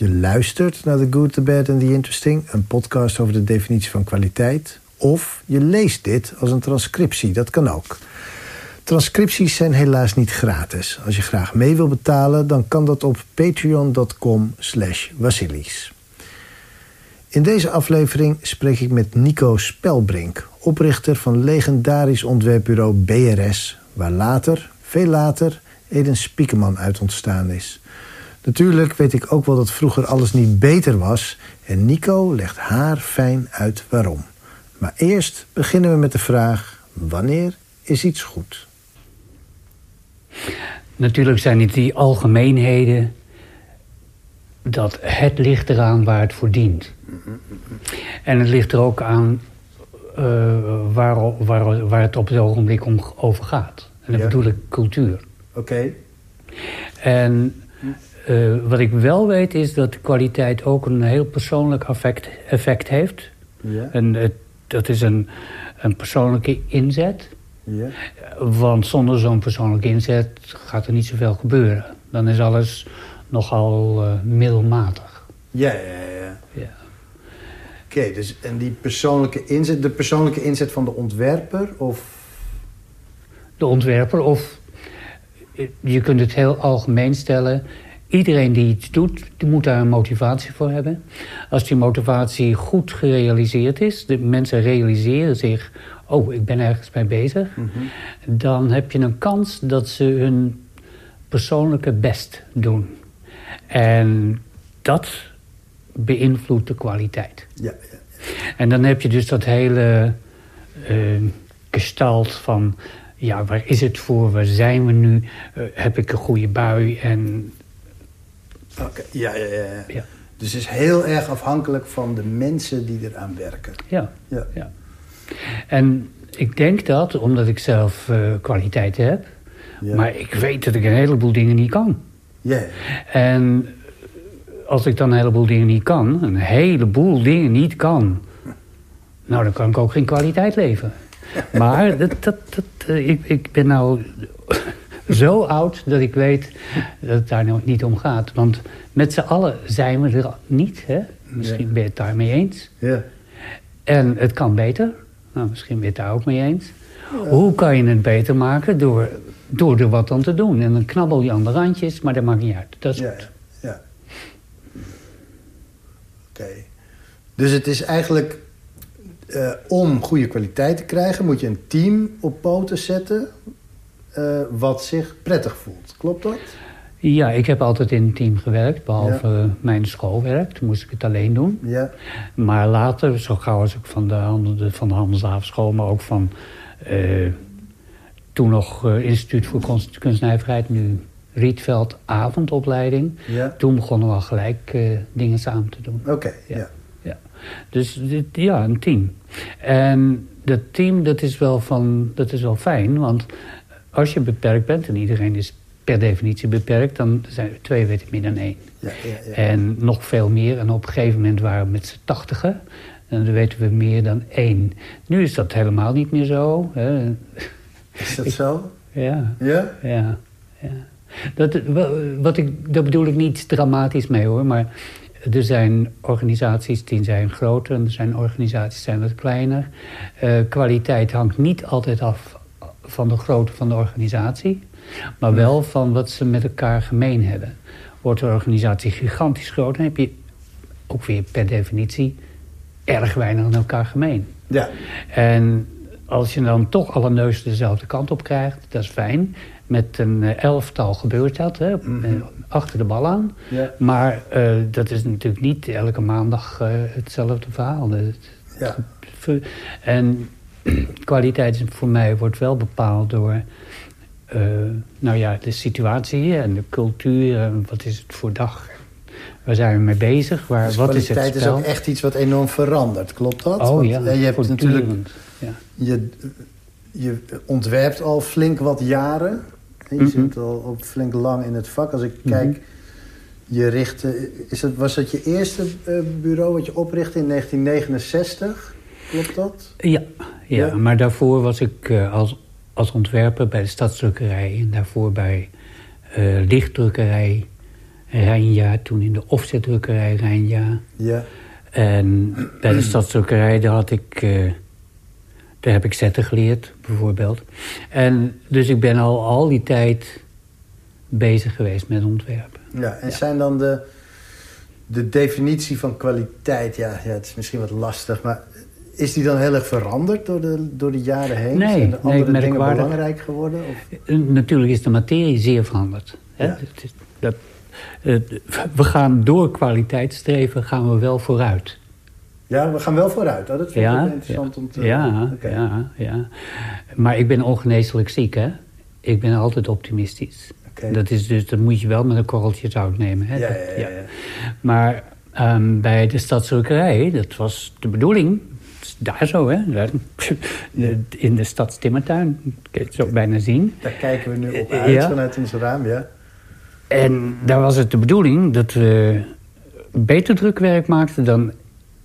Je luistert naar The Good, The Bad and The Interesting... een podcast over de definitie van kwaliteit. Of je leest dit als een transcriptie, dat kan ook. Transcripties zijn helaas niet gratis. Als je graag mee wil betalen, dan kan dat op patreon.com slash Vasilis. In deze aflevering spreek ik met Nico Spelbrink... oprichter van legendarisch ontwerpbureau BRS... waar later, veel later, Eden Spiekerman uit ontstaan is... Natuurlijk weet ik ook wel dat vroeger alles niet beter was... en Nico legt haar fijn uit waarom. Maar eerst beginnen we met de vraag... wanneer is iets goed? Natuurlijk zijn het die algemeenheden... dat het ligt eraan waar het voor dient. En het ligt er ook aan uh, waar, waar, waar het op het ogenblik om over gaat. En dat bedoel ik cultuur. Oké. En uh, wat ik wel weet is dat de kwaliteit ook een heel persoonlijk effect, effect heeft. Ja. En het, dat is een, een persoonlijke inzet. Ja. Want zonder zo'n persoonlijke inzet gaat er niet zoveel gebeuren. Dan is alles nogal uh, middelmatig. Ja, ja, ja. ja. Oké, dus en die persoonlijke inzet, de persoonlijke inzet van de ontwerper of... De ontwerper of je kunt het heel algemeen stellen. Iedereen die iets doet, die moet daar een motivatie voor hebben. Als die motivatie goed gerealiseerd is, de mensen realiseren zich... oh, ik ben ergens mee bezig... dan heb je een kans dat ze hun persoonlijke best doen. En dat beïnvloedt de kwaliteit. Ja, ja. En dan heb je dus dat hele uh, gestalt van... ja, waar is het voor, waar zijn we nu, uh, heb ik een goede bui en... Oké, ja, ja, ja. Dus het is heel erg afhankelijk van de mensen die eraan werken. Ja, Ja. ja. En ik denk dat, omdat ik zelf uh, kwaliteiten heb... Ja. maar ik weet dat ik een heleboel dingen niet kan. Ja, En als ik dan een heleboel dingen niet kan, een heleboel dingen niet kan... nou, dan kan ik ook geen kwaliteit leveren. Maar dat, dat, dat, eh, ik, ik ben nou zo oud dat ik weet dat het daar nou niet om gaat. Want met z'n allen zijn we er niet. Hè? Misschien Ja. ben je het daarmee eens. ja. En het kan beter. Nou, misschien ben je het daar ook mee eens. Hoe kan je het beter maken? Door, door er wat aan te doen. En dan knabbel je aan de randjes, maar dat maakt niet uit. Dat is Ja, goed. ja. Oké. Dus het is eigenlijk... eh, om goede kwaliteit te krijgen... moet je een team op poten zetten... eh, wat zich prettig voelt. Klopt dat? Ja, ik heb altijd in een team gewerkt, behalve eh, mijn schoolwerk. Toen moest ik het alleen doen. Ja. Maar later, zo gauw als ik van de, van de handelsavenschool... maar ook van eh, toen nog eh, Instituut voor Kunst, Kunstnijverheid... nu Rietveld avondopleiding. Ja. Toen begonnen we al gelijk dingen samen te doen. Oké, Ja. ja. Ja. Dus dit, ja, een team. En dat team, dat is, wel van, dat is wel fijn. Want als je beperkt bent, en iedereen is per definitie beperkt... dan zijn er twee weten meer dan één. Ja, ja, ja. En nog veel meer. En op een gegeven moment waren we met z'n tachtigen. En dan weten we meer dan één. Nu is dat helemaal niet meer zo. Hè. Is dat zo? Ja, Ja? ja. Dat, wat ik, daar bedoel ik niet dramatisch mee hoor, maar er zijn organisaties die zijn groter en er zijn organisaties die zijn wat kleiner. Eh, kwaliteit hangt niet altijd af van de grootte van de organisatie, maar wel van wat ze met elkaar gemeen hebben. Wordt de organisatie gigantisch groot, dan heb je ook weer per definitie erg weinig aan elkaar gemeen. Ja. En als je dan toch alle neuzen dezelfde kant op krijgt, dat is fijn. Met een eh, elftal gebeurt dat, hè, Mhm. eh, achter de bal aan. Ja. Maar eh, dat is natuurlijk niet elke maandag hetzelfde verhaal. Ja. En kwaliteit voor mij wordt wel bepaald door eh, nou ja, de situatie en de cultuur. En wat is het voor dag? Waar zijn we mee bezig? Waar, Dus wat is het kwaliteit is, spel? ook echt iets wat enorm verandert. Klopt dat? oh Want, ja, eh, je hebt natuurlijk... Ja. Je, je ontwerpt al flink wat jaren. Je Mhm. zit al ook flink lang in het vak. Als ik Mhm. kijk, je richtte, is het, was dat je eerste eh, bureau wat je oprichtte in 1969? Klopt dat? Ja, ja, Ja? maar daarvoor was ik eh, als, als ontwerper bij de stadsdrukkerij... en daarvoor bij eh lichtdrukkerij Rijnja, toen in de offsetdrukkerij Rijnja. Ja. En bij de stadsdrukkerij, daar, had ik, eh, daar heb ik zetten geleerd, bijvoorbeeld. En dus ik ben al al die tijd bezig geweest met ontwerpen. ja. En zijn dan de, de definitie van kwaliteit... Ja, ja, het is misschien wat lastig, maar... Is die dan heel erg veranderd door de, door de jaren heen? Nee, Zijn de nee, andere dingen belangrijk geworden? Of? Eh, Natuurlijk is de materie zeer veranderd. Hè? Ja. Dat eh, we gaan door kwaliteit streven, gaan we wel vooruit. Ja, we gaan wel vooruit. Dat vind ik Ja, interessant om te... Ja, ja, ja. Maar ik ben ongeneeslijk ziek, hè? Ik ben altijd optimistisch. Dat, is dus, dat moet je wel met een korreltje zout nemen. Hè? Ja, ja, ja, ja. Maar ehm, bij de stadsdrukkerij, dat was de bedoeling. Daar zo, hè? De- in de stadstimmertuin. Kun je het zo bijna zien. Daar kijken we nu op Eh, uit ja. vanuit ons raam, ja. En daar was het de bedoeling dat we beter drukwerk maakten dan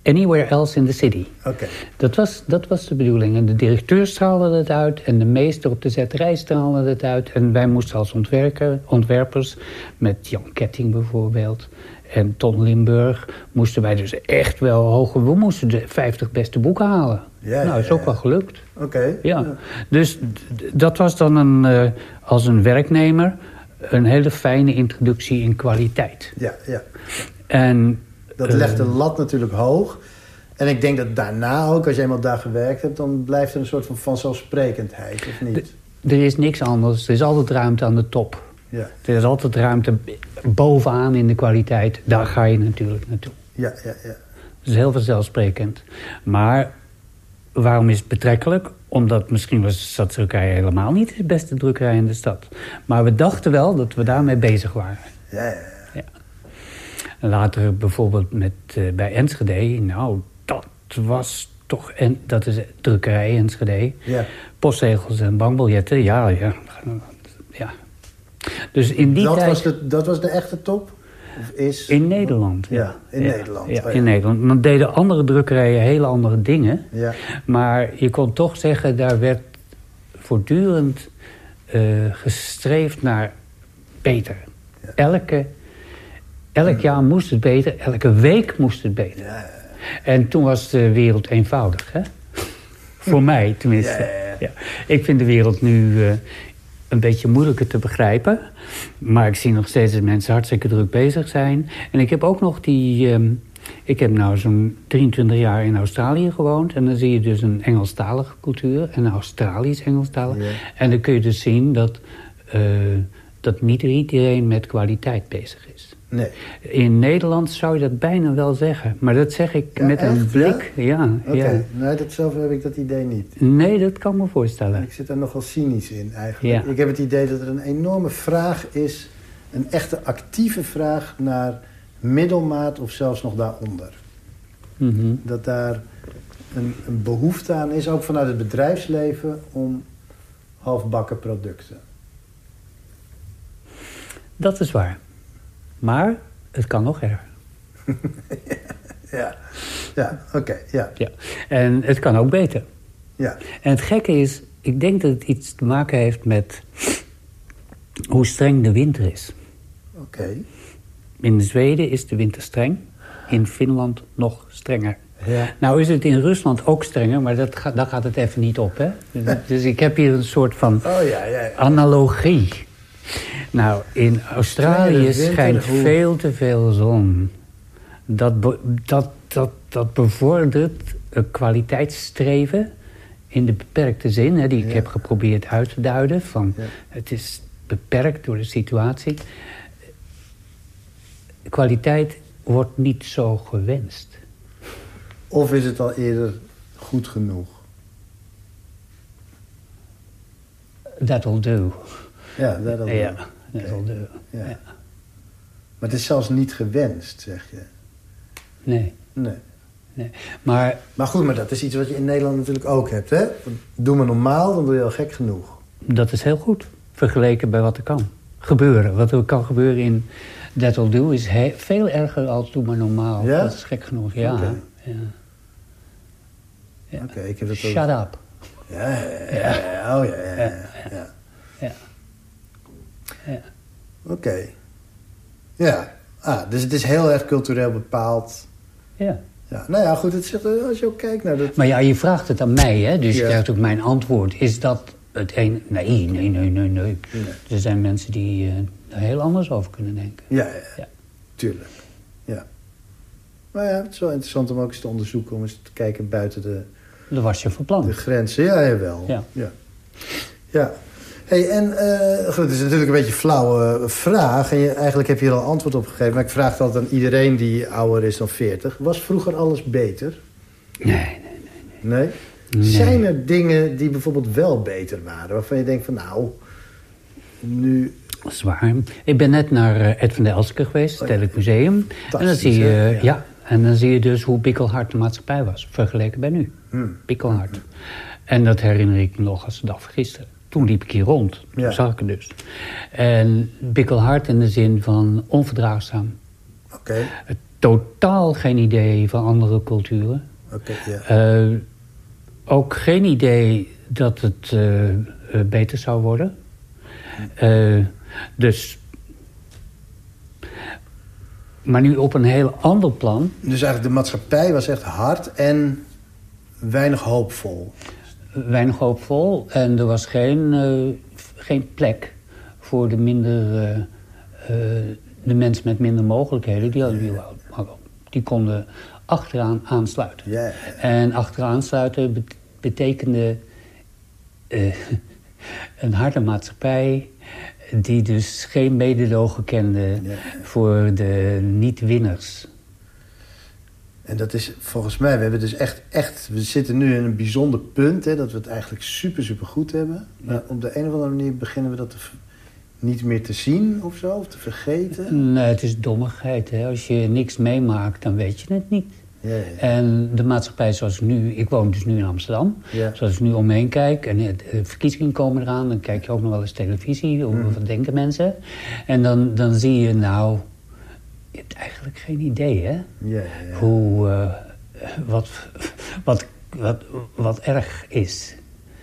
anywhere else in the city. Oké. Dat was, dat was de bedoeling. En de directeur straalde het uit en de meester op de zetterij straalde het uit. En wij moesten als ontwerker, ontwerpers, met Jan Ketting bijvoorbeeld en Ton Limburg, moesten wij dus echt wel hoger. We moesten de 50 beste boeken halen. Ja, nou, is ook wel gelukt. Oké. Ja. Dus dat was dan een, eh, als een werknemer een hele fijne introductie in kwaliteit. Ja, ja. En Dat eh, legt de lat natuurlijk hoog. En ik denk dat daarna ook, als je eenmaal daar gewerkt hebt... dan blijft er een soort van vanzelfsprekendheid, of niet? er is niks anders. Er is altijd ruimte aan de top. Ja, Er is altijd ruimte bovenaan in de kwaliteit. Daar ga je natuurlijk naartoe. ja, ja. ja. Dat is heel vanzelfsprekend. Maar waarom is het betrekkelijk? Omdat misschien was de stadsdrukkerij helemaal niet de beste drukkerij in de stad. Maar we dachten wel dat we daarmee bezig waren. ja, ja, ja. Later bijvoorbeeld met, eh, bij Enschede. Nou, dat was toch... En, dat is drukkerij Enschede. Ja. Postzegels en bankbiljetten. Ja, ja. ja. Dus in die Dat, tijd... was de, dat was de echte top? Of is... In Nederland. Ja, in Nederland. Ja, Oh, in Nederland. Dan deden andere drukkerijen hele andere dingen. Ja, Maar je kon toch zeggen, daar werd voortdurend eh, gestreefd naar beter. Elke, elk jaar moest het beter, elke week moest het beter. En toen was de wereld eenvoudig, hè? Voor mij tenminste. Ja. Ik vind de wereld nu eh, een beetje moeilijker te begrijpen. Maar ik zie nog steeds dat mensen hartstikke druk bezig zijn. En ik heb ook nog die... ehm, ik heb nou zo'n 23 jaar in Australië gewoond. En dan zie je dus een Engelstalige cultuur. En een Australisch-Engelstalig. Ja. En dan kun je dus zien dat, eh, dat niet iedereen met kwaliteit bezig is. Nee. In Nederland zou je dat bijna wel zeggen. Maar dat zeg ik Ja, met een blik. Ja, Oké, ja. nee, dat zelf heb ik dat idee niet. Nee, dat kan ik me voorstellen. Ik zit daar nogal cynisch in eigenlijk. Ik heb het idee dat er een enorme vraag is, een echte actieve vraag naar middelmaat of zelfs nog daaronder. Mhm. Dat daar een, een behoefte aan is, ook vanuit het bedrijfsleven, om halfbakken producten. Dat is waar. Maar het kan nog erger. Ja, ja oké, ja, Ja. En het kan ook beter. ja. En het gekke is, ik denk dat het iets te maken heeft met hoe streng de winter is. Oké. In Zweden is de winter streng. In Finland nog strenger. Ja. Nou is het in Rusland ook strenger, maar dat daar gaat het even niet op. Hè? Dus ik heb hier een soort van Oh ja, ja, ja. analogie. Nou, in Australië schijnt veel te veel zon. Dat, dat, dat, dat bevordert een kwaliteitsstreven in de beperkte zin... Hè, die ik Ja. heb geprobeerd uit te duiden. Van, Ja. Het is beperkt door de situatie. Kwaliteit wordt niet zo gewenst. Of is het al eerder goed genoeg? That'll do. Ja, dat al Ja, that'll do. Ja. Ja. Maar het is zelfs niet gewenst, zeg je. Nee, Nee. nee. Maar Maar goed, maar dat is iets wat je in Nederland natuurlijk ook hebt, hè? Doe maar normaal, dan doe je al gek genoeg. Dat is heel goed, vergeleken bij wat er kan gebeuren. Wat er kan gebeuren in That'll Do is veel erger als Doe maar normaal. Ja? Dat is gek genoeg, ja. Ja. Ja. Ik heb het ook... Shut up. Ja, ja, ja, ja. Oh ja, ja, ja. Oké. Ja. Ah, dus het is heel erg cultureel bepaald. Ja. Ja, nou ja, goed, het zegt, als je ook kijkt naar dat... Maar ja, je vraagt het aan mij, hè? dus je krijgt ook mijn antwoord. Is dat het een? Nee, nee, nee, nee, nee. Er zijn mensen die er heel anders over kunnen denken. Ja, ja, Ja. tuurlijk. Ja. Maar ja, het is wel interessant om ook eens te onderzoeken... om eens te kijken buiten de, Dat was je van plan. de grenzen. Ja, jawel. Ja. Ja. ja. Hey, en eh, goed, het is natuurlijk een beetje een flauwe vraag. En je, eigenlijk heb je hier al antwoord op gegeven. Maar ik vraag het altijd aan iedereen die ouder is dan 40. Was vroeger alles beter? Nee, nee. Nee? Nee. Zijn er dingen die bijvoorbeeld wel beter waren? Waarvan je denkt van nou, nu... Dat is waar. Ik ben net naar eh, Ed van der Elske geweest, het Oh. Stedelijk Museum. En dan zie je, ja. Ja. en dan zie je dus hoe bikkelhard de maatschappij was, vergeleken bij nu. Hmm. Bikkelhard. En dat herinner ik nog als de dag van gisteren. Toen liep ik hier rond, toen Ja. zag ik het dus. En bikkelhard in de zin van onverdraagzaam. Oké, Totaal geen idee van andere culturen. oké, ja. Eh, ook geen idee dat het eh, eh, beter zou worden. Dus. Maar nu op een heel ander plan. Dus eigenlijk de maatschappij was echt hard en weinig hoopvol. Weinig hoopvol. En er was geen, eh, geen plek voor de minder. eh, eh, de mensen met minder mogelijkheden. Die, hadden- die, hadden- die konden achteraan aansluiten. En achteraan sluiten bet- betekende een harde maatschappij die dus geen mededogen kende voor de niet-winners. En dat is volgens mij, we hebben dus echt, echt, we zitten nu in een bijzonder punt, hè, dat we het eigenlijk super, super goed hebben. Maar op de een of andere manier beginnen we dat te niet meer te zien of zo, of te vergeten. Nee, het is dommigheid. Hè? Als je niks meemaakt, dan weet je het niet. Ja, ja, En de maatschappij zoals nu... Ik woon dus nu in Amsterdam. Ja. Zoals ik nu om me heen kijk. En de verkiezingen komen eraan. Dan kijk je ook nog wel eens televisie. Hoe, Mhm. Wat denken mensen? En dan, dan zie je nou... Je hebt eigenlijk geen idee, hè? ja, ja. Hoe... eh, wat, wat, wat, wat erg is.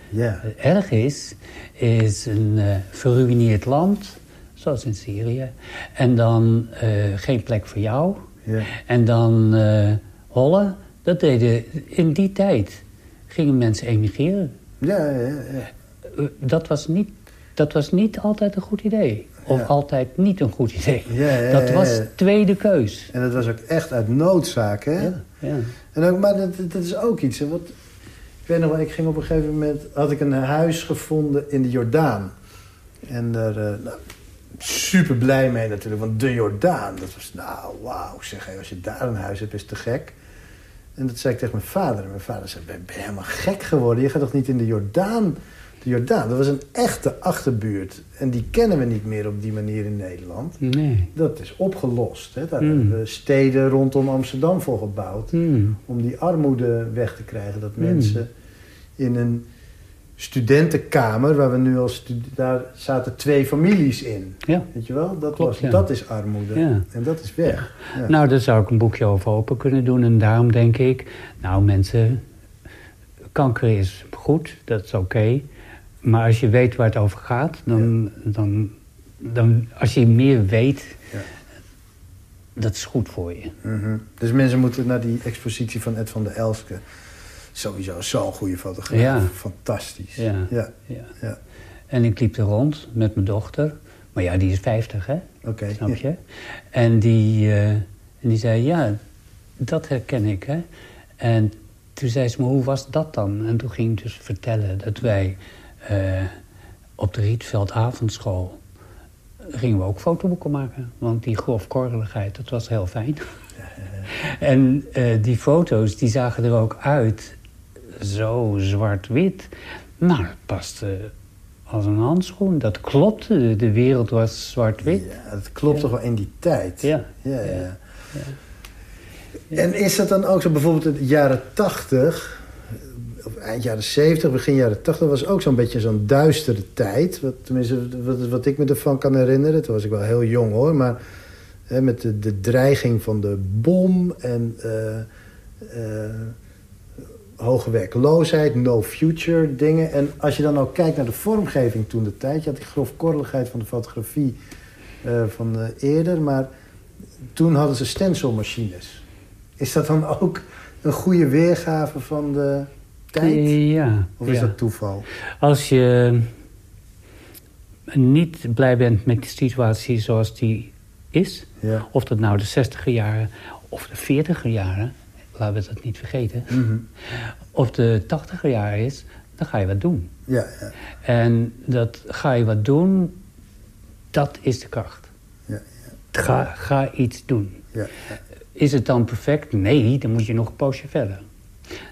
ja. Erg is, is een eh verruineerd land... Zoals in Syrië. En dan eh, geen plek voor jou... ja. En dan hollen, dat deden in die tijd. Gingen mensen emigreren. Ja, ja, ja. Dat was niet, dat was niet altijd een goed idee. Of Ja. altijd niet een goed idee. Ja, ja, dat was tweede keus. En dat was ook echt uit noodzaak, hè? Ja. En ook, maar dat, dat is ook iets. Hè, wat, ik weet nog wel, ik ging op een gegeven moment... had ik een huis gevonden in de Jordaan. En daar... eh, nou, super blij mee natuurlijk. Want de Jordaan, dat was... Nou, wauw, zeg, als je daar een huis hebt, is te gek. En dat zei ik tegen mijn vader. En mijn vader zei, ben ben je helemaal gek geworden? Je gaat toch niet in de Jordaan? De Jordaan, dat was een echte achterbuurt. En die kennen we niet meer op die manier in Nederland. Nee. Dat is opgelost. Hè? Daar Mm. hebben we steden rondom Amsterdam voor gebouwd Hmm. om die armoede weg te krijgen. Dat Hmm. mensen in een studentenkamer, waar we nu als daar zaten twee families in. Ja. Weet je wel? Dat, Klopt, was, ja. dat is armoede. Ja. En dat is weg. Ja. Nou, daar zou ik een boekje over open kunnen doen. En daarom denk ik, nou mensen, kanker is goed, dat is oké. Maar als je weet waar het over gaat, dan, dan, dan als je meer weet, Ja. dat is goed voor je. Mhm. Dus mensen moeten naar die expositie van Ed van der Elske. Sowieso zo'n goede fotograaf. Ja. Fantastisch. Ja. ja. En ik liep er rond met mijn dochter. Maar ja, die is 50, hè? Oké. Snap je? En die, eh, en die zei, ja, dat herken ik, hè? En toen zei ze me, hoe was dat dan? En toen ging ik dus vertellen dat wij op de Rietveld avondschool... gingen we ook fotoboeken maken. Want die grofkorreligheid, dat was heel fijn. En eh, die foto's, die zagen er ook uit zo zwart-wit. Nou, dat paste als een handschoen. Dat klopte, de wereld was zwart-wit. Ja, dat klopt Ja. toch wel in die tijd. Ja. Ja, ja. Ja. En is dat dan ook zo, bijvoorbeeld in de jaren 80, of eind jaren 70, begin jaren 80, was ook zo'n beetje zo'n duistere tijd. Wat, tenminste, wat, ik me ervan kan herinneren. Toen was ik wel heel jong hoor, maar hè, met de, dreiging van de bom en eh, eh, hoge werkloosheid, no future dingen. En als je dan ook kijkt naar de vormgeving toen de tijd, je had die grofkorreligheid van de fotografie eh, van eerder, maar Toen hadden ze stencilmachines. Is dat dan ook een goede weergave van de tijd? Ja. Of is ja. dat toeval? Als je niet blij bent met de situatie zoals die is... Ja. of dat nou de 60 jaren of de 40 jaren... laten we dat niet vergeten... Mhm. of de 80 jaren is, dan ga je wat doen. ja, ja, En dat ga je wat doen, dat is de kracht. ja, Ga, ga iets doen. ja, ja. Is het dan perfect? Nee, dan moet je nog een poosje verder.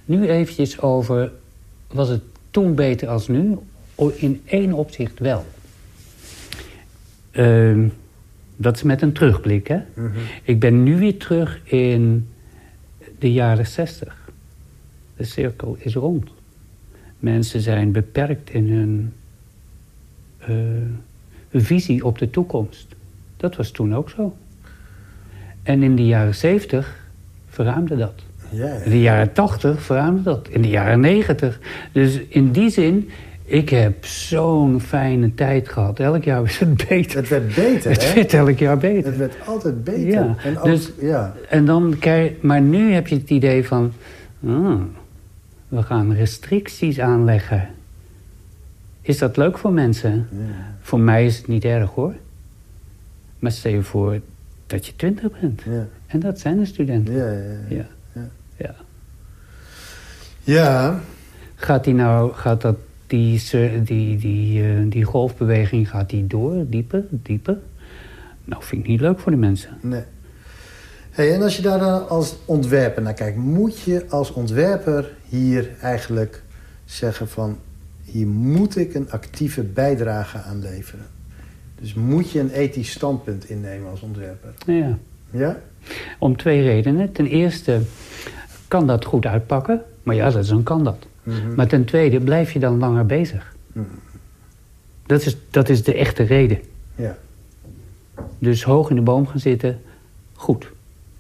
Nu eventjes over, was het toen beter als nu? In één opzicht wel. Ehm, dat is met een terugblik, hè? Mhm. Ik ben nu weer terug in de jaren zestig. De cirkel is rond. Mensen zijn beperkt in hun eh, visie op de toekomst. Dat was toen ook zo. En in de jaren zeventig verruimde dat. Ja, ja. In de jaren tachtig verruimde dat. In de jaren negentig. Dus in die zin, ik heb zo'n fijne tijd gehad. Elk jaar was het beter. Het werd beter, Het hè? werd elk jaar beter. Het werd altijd beter. Ja, En ook, dus- ja. En dan krijg maar nu heb je het idee van, ah, we gaan restricties aanleggen. Is dat leuk voor mensen? Ja. Voor mij is het niet erg hoor. Maar stel je voor dat je twintig bent. Ja. En dat zijn de studenten. Ja. Ja. ja. Ja, Gaat die nou, gaat dat, die, die, die, eh, die golfbeweging, gaat die door, dieper, dieper? Nou, vind ik niet leuk voor de mensen. nee. Hey, en als je daar dan als ontwerper naar kijkt, moet je als ontwerper hier eigenlijk zeggen van hier moet ik een actieve bijdrage aan leveren. Dus moet je een ethisch standpunt innemen als ontwerper. Ja. Ja? Om twee redenen. Ten eerste kan dat goed uitpakken. Maar ja, dat dan kan dat. Mhm. Maar ten tweede blijf je dan langer bezig. Mhm. Dat is, dat is de echte reden. Ja. Dus hoog in de boom gaan zitten, goed.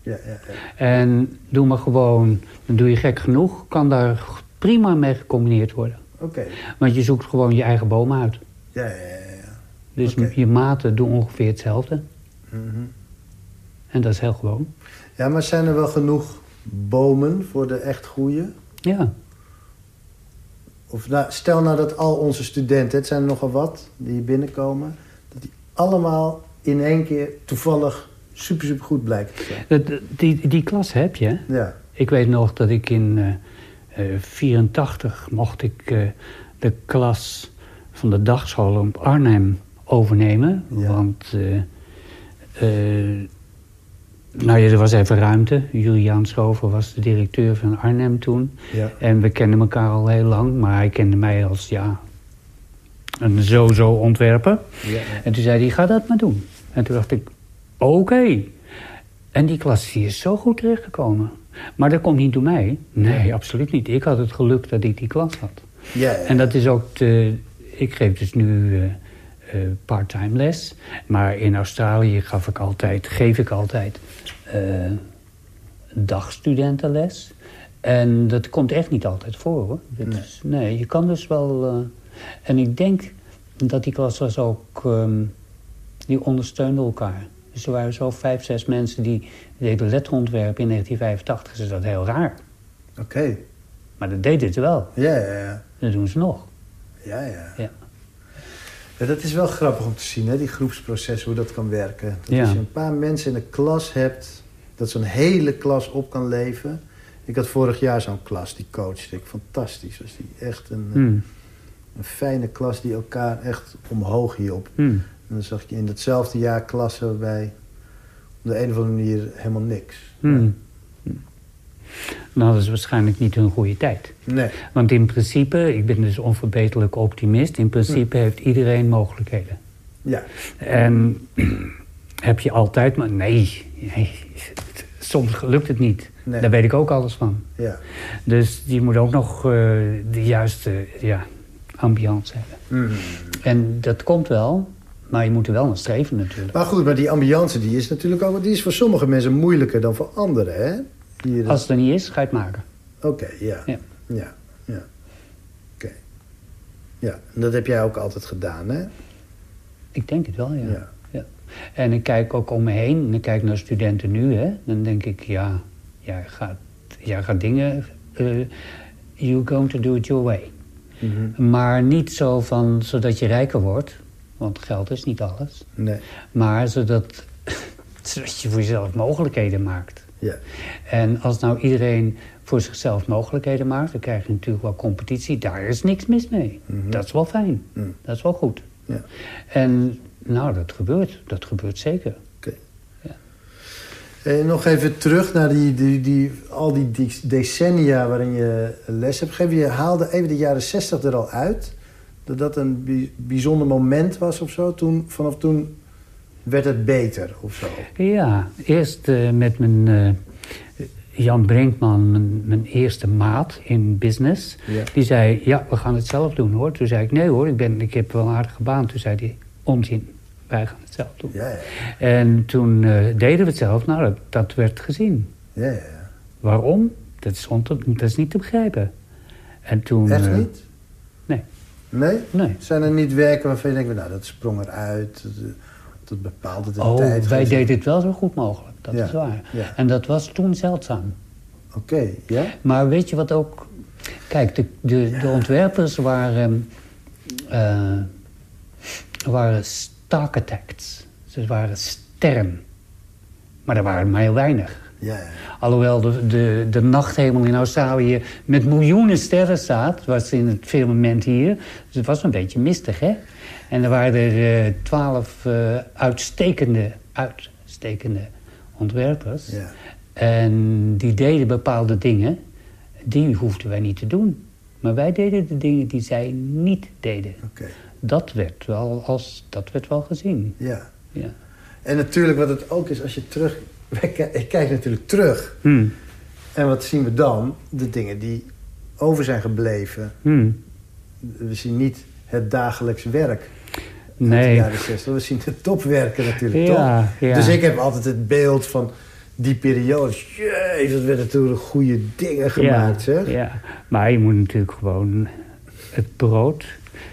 Ja, ja, ja. En doe maar gewoon, dan doe je gek genoeg, kan daar prima mee gecombineerd worden. Oké. Want je zoekt gewoon je eigen boom uit. Ja, ja, ja. Dus je maten doen ongeveer hetzelfde. Mhm. En dat is heel gewoon. Ja, maar zijn er wel genoeg bomen voor de echt goede? Ja, Of nou, stel nou dat al onze studenten, het zijn er nogal wat die hier binnenkomen, dat die allemaal in één keer toevallig super, super goed blijken te zijn. Die, die klas heb je. Ja, Ik weet nog dat ik in eh, eh, 84 mocht ik eh, de klas van de dagschool op Arnhem overnemen. Ja. Want eh, eh, nou ja, er was even ruimte. Juliaan Schover was de directeur van Arnhem toen. ja. En we kenden elkaar al heel lang, maar hij kende mij als ja, een zo-zo ontwerper. ja, ja. En toen zei hij, ga dat maar doen. En toen dacht ik, oké. En die klas die is zo goed terechtgekomen. Maar dat komt niet door mij. Nee, absoluut niet. Ik had het geluk dat ik die klas had. ja, ja. En dat is ook de... Ik geef dus nu eh, eh, part-time les. Maar in Australië gaf ik altijd, geef ik altijd eh, dagstudentenles. En dat komt echt niet altijd voor, hoor. Dat Nee. Is, nee, je kan dus wel... eh, en ik denk dat die klas was ook... ehm, die ondersteunden elkaar. Dus er waren zo vijf, zes mensen die deden letterontwerp in 1985. Dus dat is dat heel raar. Oké. Maar dat deden ze wel. Ja, ja, ja. Dat doen ze nog. Ja, ja. Ja. Ja, dat is wel grappig om te zien, hè, die groepsproces, hoe dat kan werken. Dat Ja. Als je een paar mensen in de klas hebt, dat zo'n hele klas op kan leven. Ik had vorig jaar zo'n klas, die coachte ik. Fantastisch. Was die echt een, Hmm. een fijne klas die elkaar echt omhoog hielp. Hmm. En dan zag je in datzelfde jaar klassen waarbij op de een of andere manier helemaal niks. Hmm. Dan hadden ze waarschijnlijk niet hun goede tijd. Nee. Want in principe, ik ben dus onverbeterlijk optimist... in principe heeft iedereen mogelijkheden. Ja. En heb je altijd maar... Nee, nee, soms lukt het niet. Nee. Daar weet ik ook alles van. Ja. Dus je moet ook nog eh, de juiste ja, ambiance hebben. Mhm. En dat komt wel, maar je moet er wel naar streven natuurlijk. Maar goed, maar die ambiance die is natuurlijk ook... Die is voor sommige mensen moeilijker dan voor anderen, hè? Hier, Als het er niet is, ga je het maken. Oké, ja. Ja. Ja, ja. Oké. Ja, en dat heb jij ook altijd gedaan, hè? Ik denk het wel, ja. Ja. Ja. En ik kijk ook om me heen. En ik kijk naar studenten nu. Hè, dan denk ik, ja, jij gaat, jij gaat dingen... Uh, you're going to do it your way. Mhm. Maar niet zo van, zodat je rijker wordt. Want geld is niet alles. Nee. Maar zodat, zodat je voor jezelf mogelijkheden maakt. Ja. En als nou iedereen voor zichzelf mogelijkheden maakt... dan krijg je natuurlijk wel competitie. Daar is niks mis mee. Mhm. Dat is wel fijn. Mm. Dat is wel goed. Ja. En nou, dat gebeurt. Dat gebeurt zeker. Eh, nog even terug naar die, die, die, al die, decennia waarin je les hebt gegeven. Je haalde even de jaren zestig er al uit. Dat dat een bi- bijzonder moment was of zo. Toen, vanaf toen werd het beter of zo. Ja, eerst eh, met mijn... eh, Jan Brinkman, mijn, mijn eerste maat in business... Ja. die zei, ja, we gaan het zelf doen, hoor. Toen zei ik, nee hoor, ik, ben, ik heb wel een aardige baan. Toen zei hij, onzin, wij gaan het zelf doen. Ja, ja, En toen eh, deden we het zelf. Nou, dat, dat werd gezien. ja. Waarom? Dat is, dat is niet te begrijpen. En toen... Echt niet? Nee. Nee? Nee. Zijn er niet werken waarvan je denkt, nou, dat sprong eruit. Dat, dat bepaalde de Oh, tijd. wij deden het wel zo goed mogelijk. Dat Ja, is waar. ja. En dat was toen zeldzaam. Oké, ja? Maar weet je wat ook... Kijk, de, de, de ontwerpers waren... eh waren stock architects. Ze waren sterren. Maar er waren maar heel weinig. Ja, ja. Alhoewel de, de, de nachthemel in Australië met miljoenen sterren staat... was in het firmament hier. Dus het was een beetje mistig, hè? En er waren er eh, twaalf eh, uitstekende, uitstekende ontwerpers. ja. En die deden bepaalde dingen, die hoefden wij niet te doen. Maar wij deden de dingen die zij niet deden. Dat werd wel, als, dat werd wel gezien. ja. Ja. En natuurlijk wat het ook is, als je terug... Ik kijk natuurlijk terug. Hm. En wat zien we dan? De dingen die over zijn gebleven. Hm. We zien niet het dagelijks werk Nee. jaren 60. We zien de topwerken natuurlijk, Ja, toch? ja. Dus ik heb altijd het beeld van die periode. Jezus, dat werden toen goede dingen gemaakt, ja, zeg. Ja, maar je moet natuurlijk gewoon het brood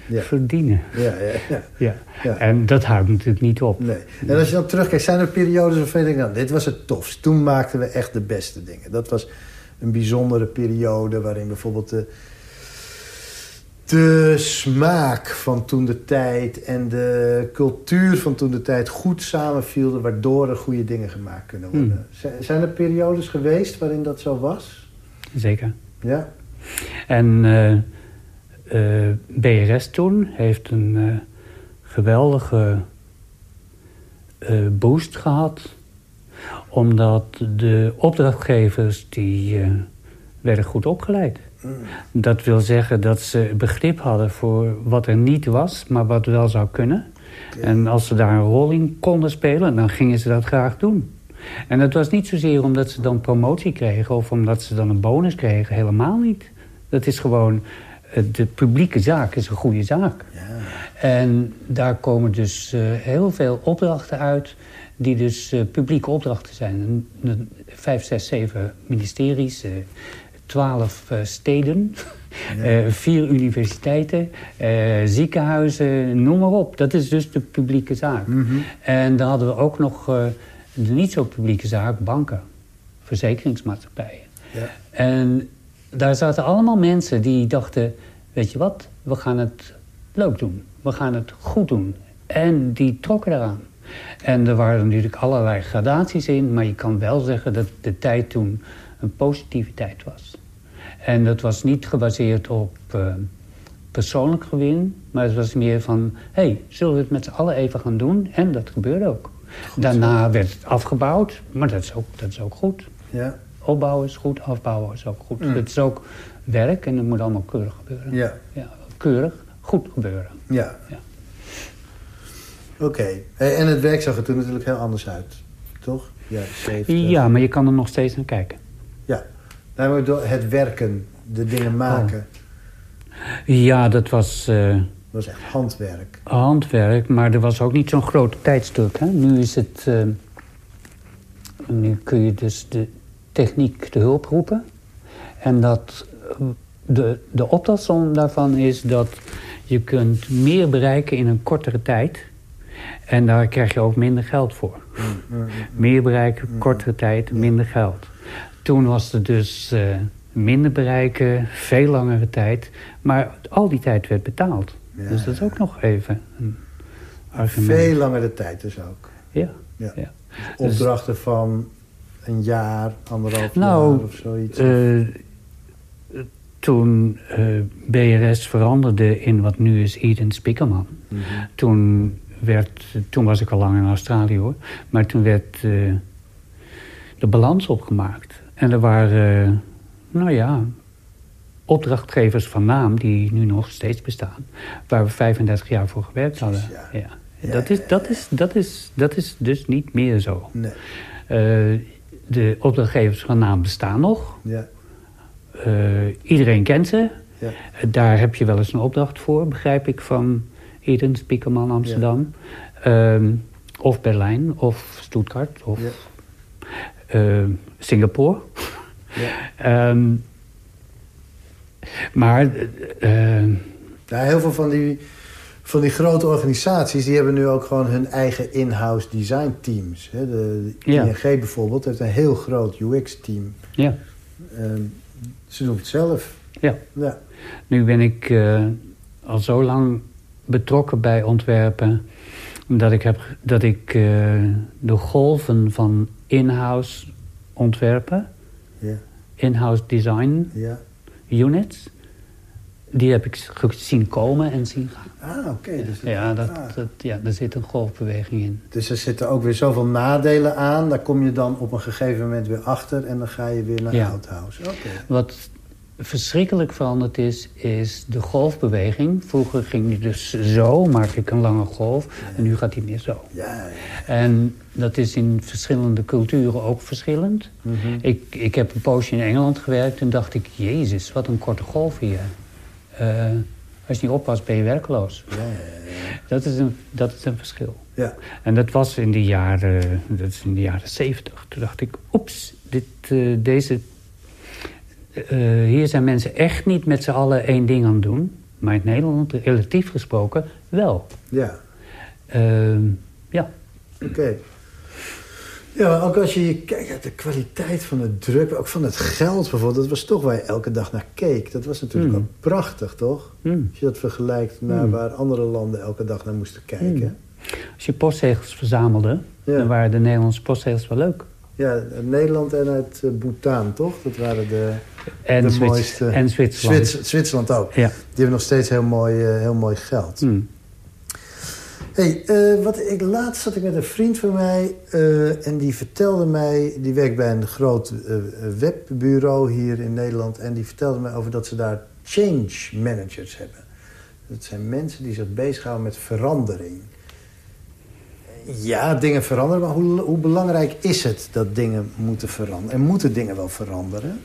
Ja. verdienen. Ja, ja, ja. Ja. Ja. En dat houdt natuurlijk niet op. Nee. En als je dan terugkijkt, zijn er periodes waarvan je denkt... Nou, dit was het tofst. Toen maakten we echt de beste dingen. Dat was een bijzondere periode waarin bijvoorbeeld de, de smaak van toen de tijd... en de cultuur van toen de tijd goed samenvielden... waardoor er goede dingen gemaakt kunnen worden. Zijn, zijn er periodes geweest waarin dat zo was? Zeker. Ja? En eh, eh, BRS toen heeft een eh, geweldige boost gehad. Omdat de opdrachtgevers die werden goed opgeleid. Dat wil zeggen dat ze begrip hadden voor wat er niet was, maar wat wel zou kunnen. En als ze daar een rol in konden spelen, dan gingen ze dat graag doen. En dat was niet zozeer omdat ze dan promotie kregen of omdat ze dan een bonus kregen. Helemaal niet. Dat is gewoon, eh, de publieke zaak is een goede zaak. Ja. En daar komen dus eh, heel veel opdrachten uit die dus eh, publieke opdrachten zijn. Vijf, zes, zeven ministeries, twaalf eh, steden, Ja. eh, vier universiteiten, eh, ziekenhuizen, noem maar op. Dat is dus de publieke zaak. Mhm. En dan hadden we ook nog de niet zo publieke zaak, banken, verzekeringsmaatschappijen. Ja. En daar zaten allemaal mensen die dachten, weet je wat, we gaan het leuk doen. We gaan het goed doen. En die trokken eraan. En er waren natuurlijk allerlei gradaties in, maar je kan wel zeggen dat de tijd toen een positieve tijd was. En dat was niet gebaseerd op eh, persoonlijk gewin, maar het was meer van, hé, hey, zullen we het met z'n allen even gaan doen? En dat gebeurde ook. Daarna werd het afgebouwd, maar dat is ook, dat is ook goed. Ja. Opbouwen is goed, afbouwen is ook goed. Mm. Het is ook werk en het moet allemaal keurig gebeuren. Ja. Ja, keurig, goed gebeuren. Ja. Ja. Oké. En het werk zag er toen natuurlijk heel anders uit. Toch? Ja, 70. Ja, maar je kan er nog steeds naar kijken. Door het werken, de dingen maken, Ja, dat was eh, was echt handwerk. handwerk, maar er was ook niet zo'n groot tijdstuk. Hè? Nu is het... eh, nu kun je dus de techniek te hulp roepen. En dat eh, de, de optelsom daarvan is dat je kunt meer bereiken in een kortere tijd. En daar krijg je ook minder geld voor. Mm, Meer bereiken, kortere tijd, minder geld. Toen was het dus eh, minder bereiken, veel langere tijd. Maar al die tijd werd betaald. Ja, dus dat is ook nog even een argument. Veel langere tijd dus ook. Ja. Ja. Ja. Opdrachten van een jaar, anderhalf Nou, jaar of zoiets. Eh, toen eh, BRS veranderde in wat nu is Eden Spiekerman. Mhm. Toen, werd, toen was ik al lang in Australië hoor. Maar toen werd de balans opgemaakt. En er waren, eh, nou ja, opdrachtgevers van naam die nu nog steeds bestaan. Waar we 35 jaar voor gewerkt hadden. ja. Dat, is, dat, is, dat, is, dat is dus niet meer zo. Nee, Eh, de opdrachtgevers van naam bestaan nog. ja, Eh, iedereen kent ze. ja. Daar heb je wel eens een opdracht voor, begrijp ik, van Eden, Spiekerman Amsterdam. Ehm, of Berlijn, of Stuttgart, of Ja. eh, Singapore. ja. Ehm, maar eh, Nou, heel veel van die, van die grote organisaties... die hebben nu ook gewoon hun eigen in-house design teams. Hè. De, de Ja. ING bijvoorbeeld heeft een heel groot UX-team. ja, Ehm, ze doen het zelf. ja, Ja, nu ben ik eh, al zo lang betrokken bij ontwerpen... dat ik, heb, dat ik eh, de golven van in-house ontwerpen... ja, in-house design ja. units. Die heb ik zien komen en zien gaan. Ah, oké. dus, Ja, dat, ah. dat, ja, daar zit een golfbeweging in. dus er zitten ook weer zoveel nadelen aan. Daar kom je dan op een gegeven moment weer achter... en dan ga je weer naar Ja. Outhouse. Oké. Wat verschrikkelijk veranderd is, is de golfbeweging. Vroeger ging die dus zo, maakte ik een lange golf. En nu gaat die meer zo. Ja. En dat is in verschillende culturen ook verschillend. Mhm. Ik, ik heb een poosje in Engeland gewerkt en dacht ik... Jezus, wat een korte golf hier. Eh, als je niet oppast, ben je werkloos. ja. Dat is een, dat is een verschil. Ja, En dat was in de jaren, dat is in de jaren 70. Toen dacht ik, oeps, dit, eh, deze, eh, hier zijn mensen echt niet met z'n allen één ding aan het doen. Maar in Nederland, relatief gesproken, wel. ja. Ehm, ja, Oké. Ja, ook als je kijkt naar de kwaliteit van het druk, ook van het geld bijvoorbeeld, dat was toch waar je elke dag naar keek. Dat was natuurlijk Mm. ook prachtig, toch? Hmm. Als je dat vergelijkt naar Mm. waar andere landen elke dag naar moesten kijken. als je postzegels verzamelde, Ja. dan waren de Nederlandse postzegels wel leuk. Ja, uit Nederland en uit eh, Bhutan, toch? Dat waren de, En, Zwits- Zwitserland. Zwits- Zwitserland ook. Ja. Die hebben nog steeds heel mooi, eh, heel mooi geld. Hmm. Hey, eh, wat ik, laatst zat ik met een vriend van mij eh, en die vertelde mij... die werkt bij een groot webbureau hier in Nederland... en die vertelde mij over dat ze daar change managers hebben. Dat zijn mensen die zich bezighouden met verandering. Ja, dingen veranderen, maar hoe, hoe belangrijk is het dat dingen moeten veranderen? En moeten dingen wel veranderen?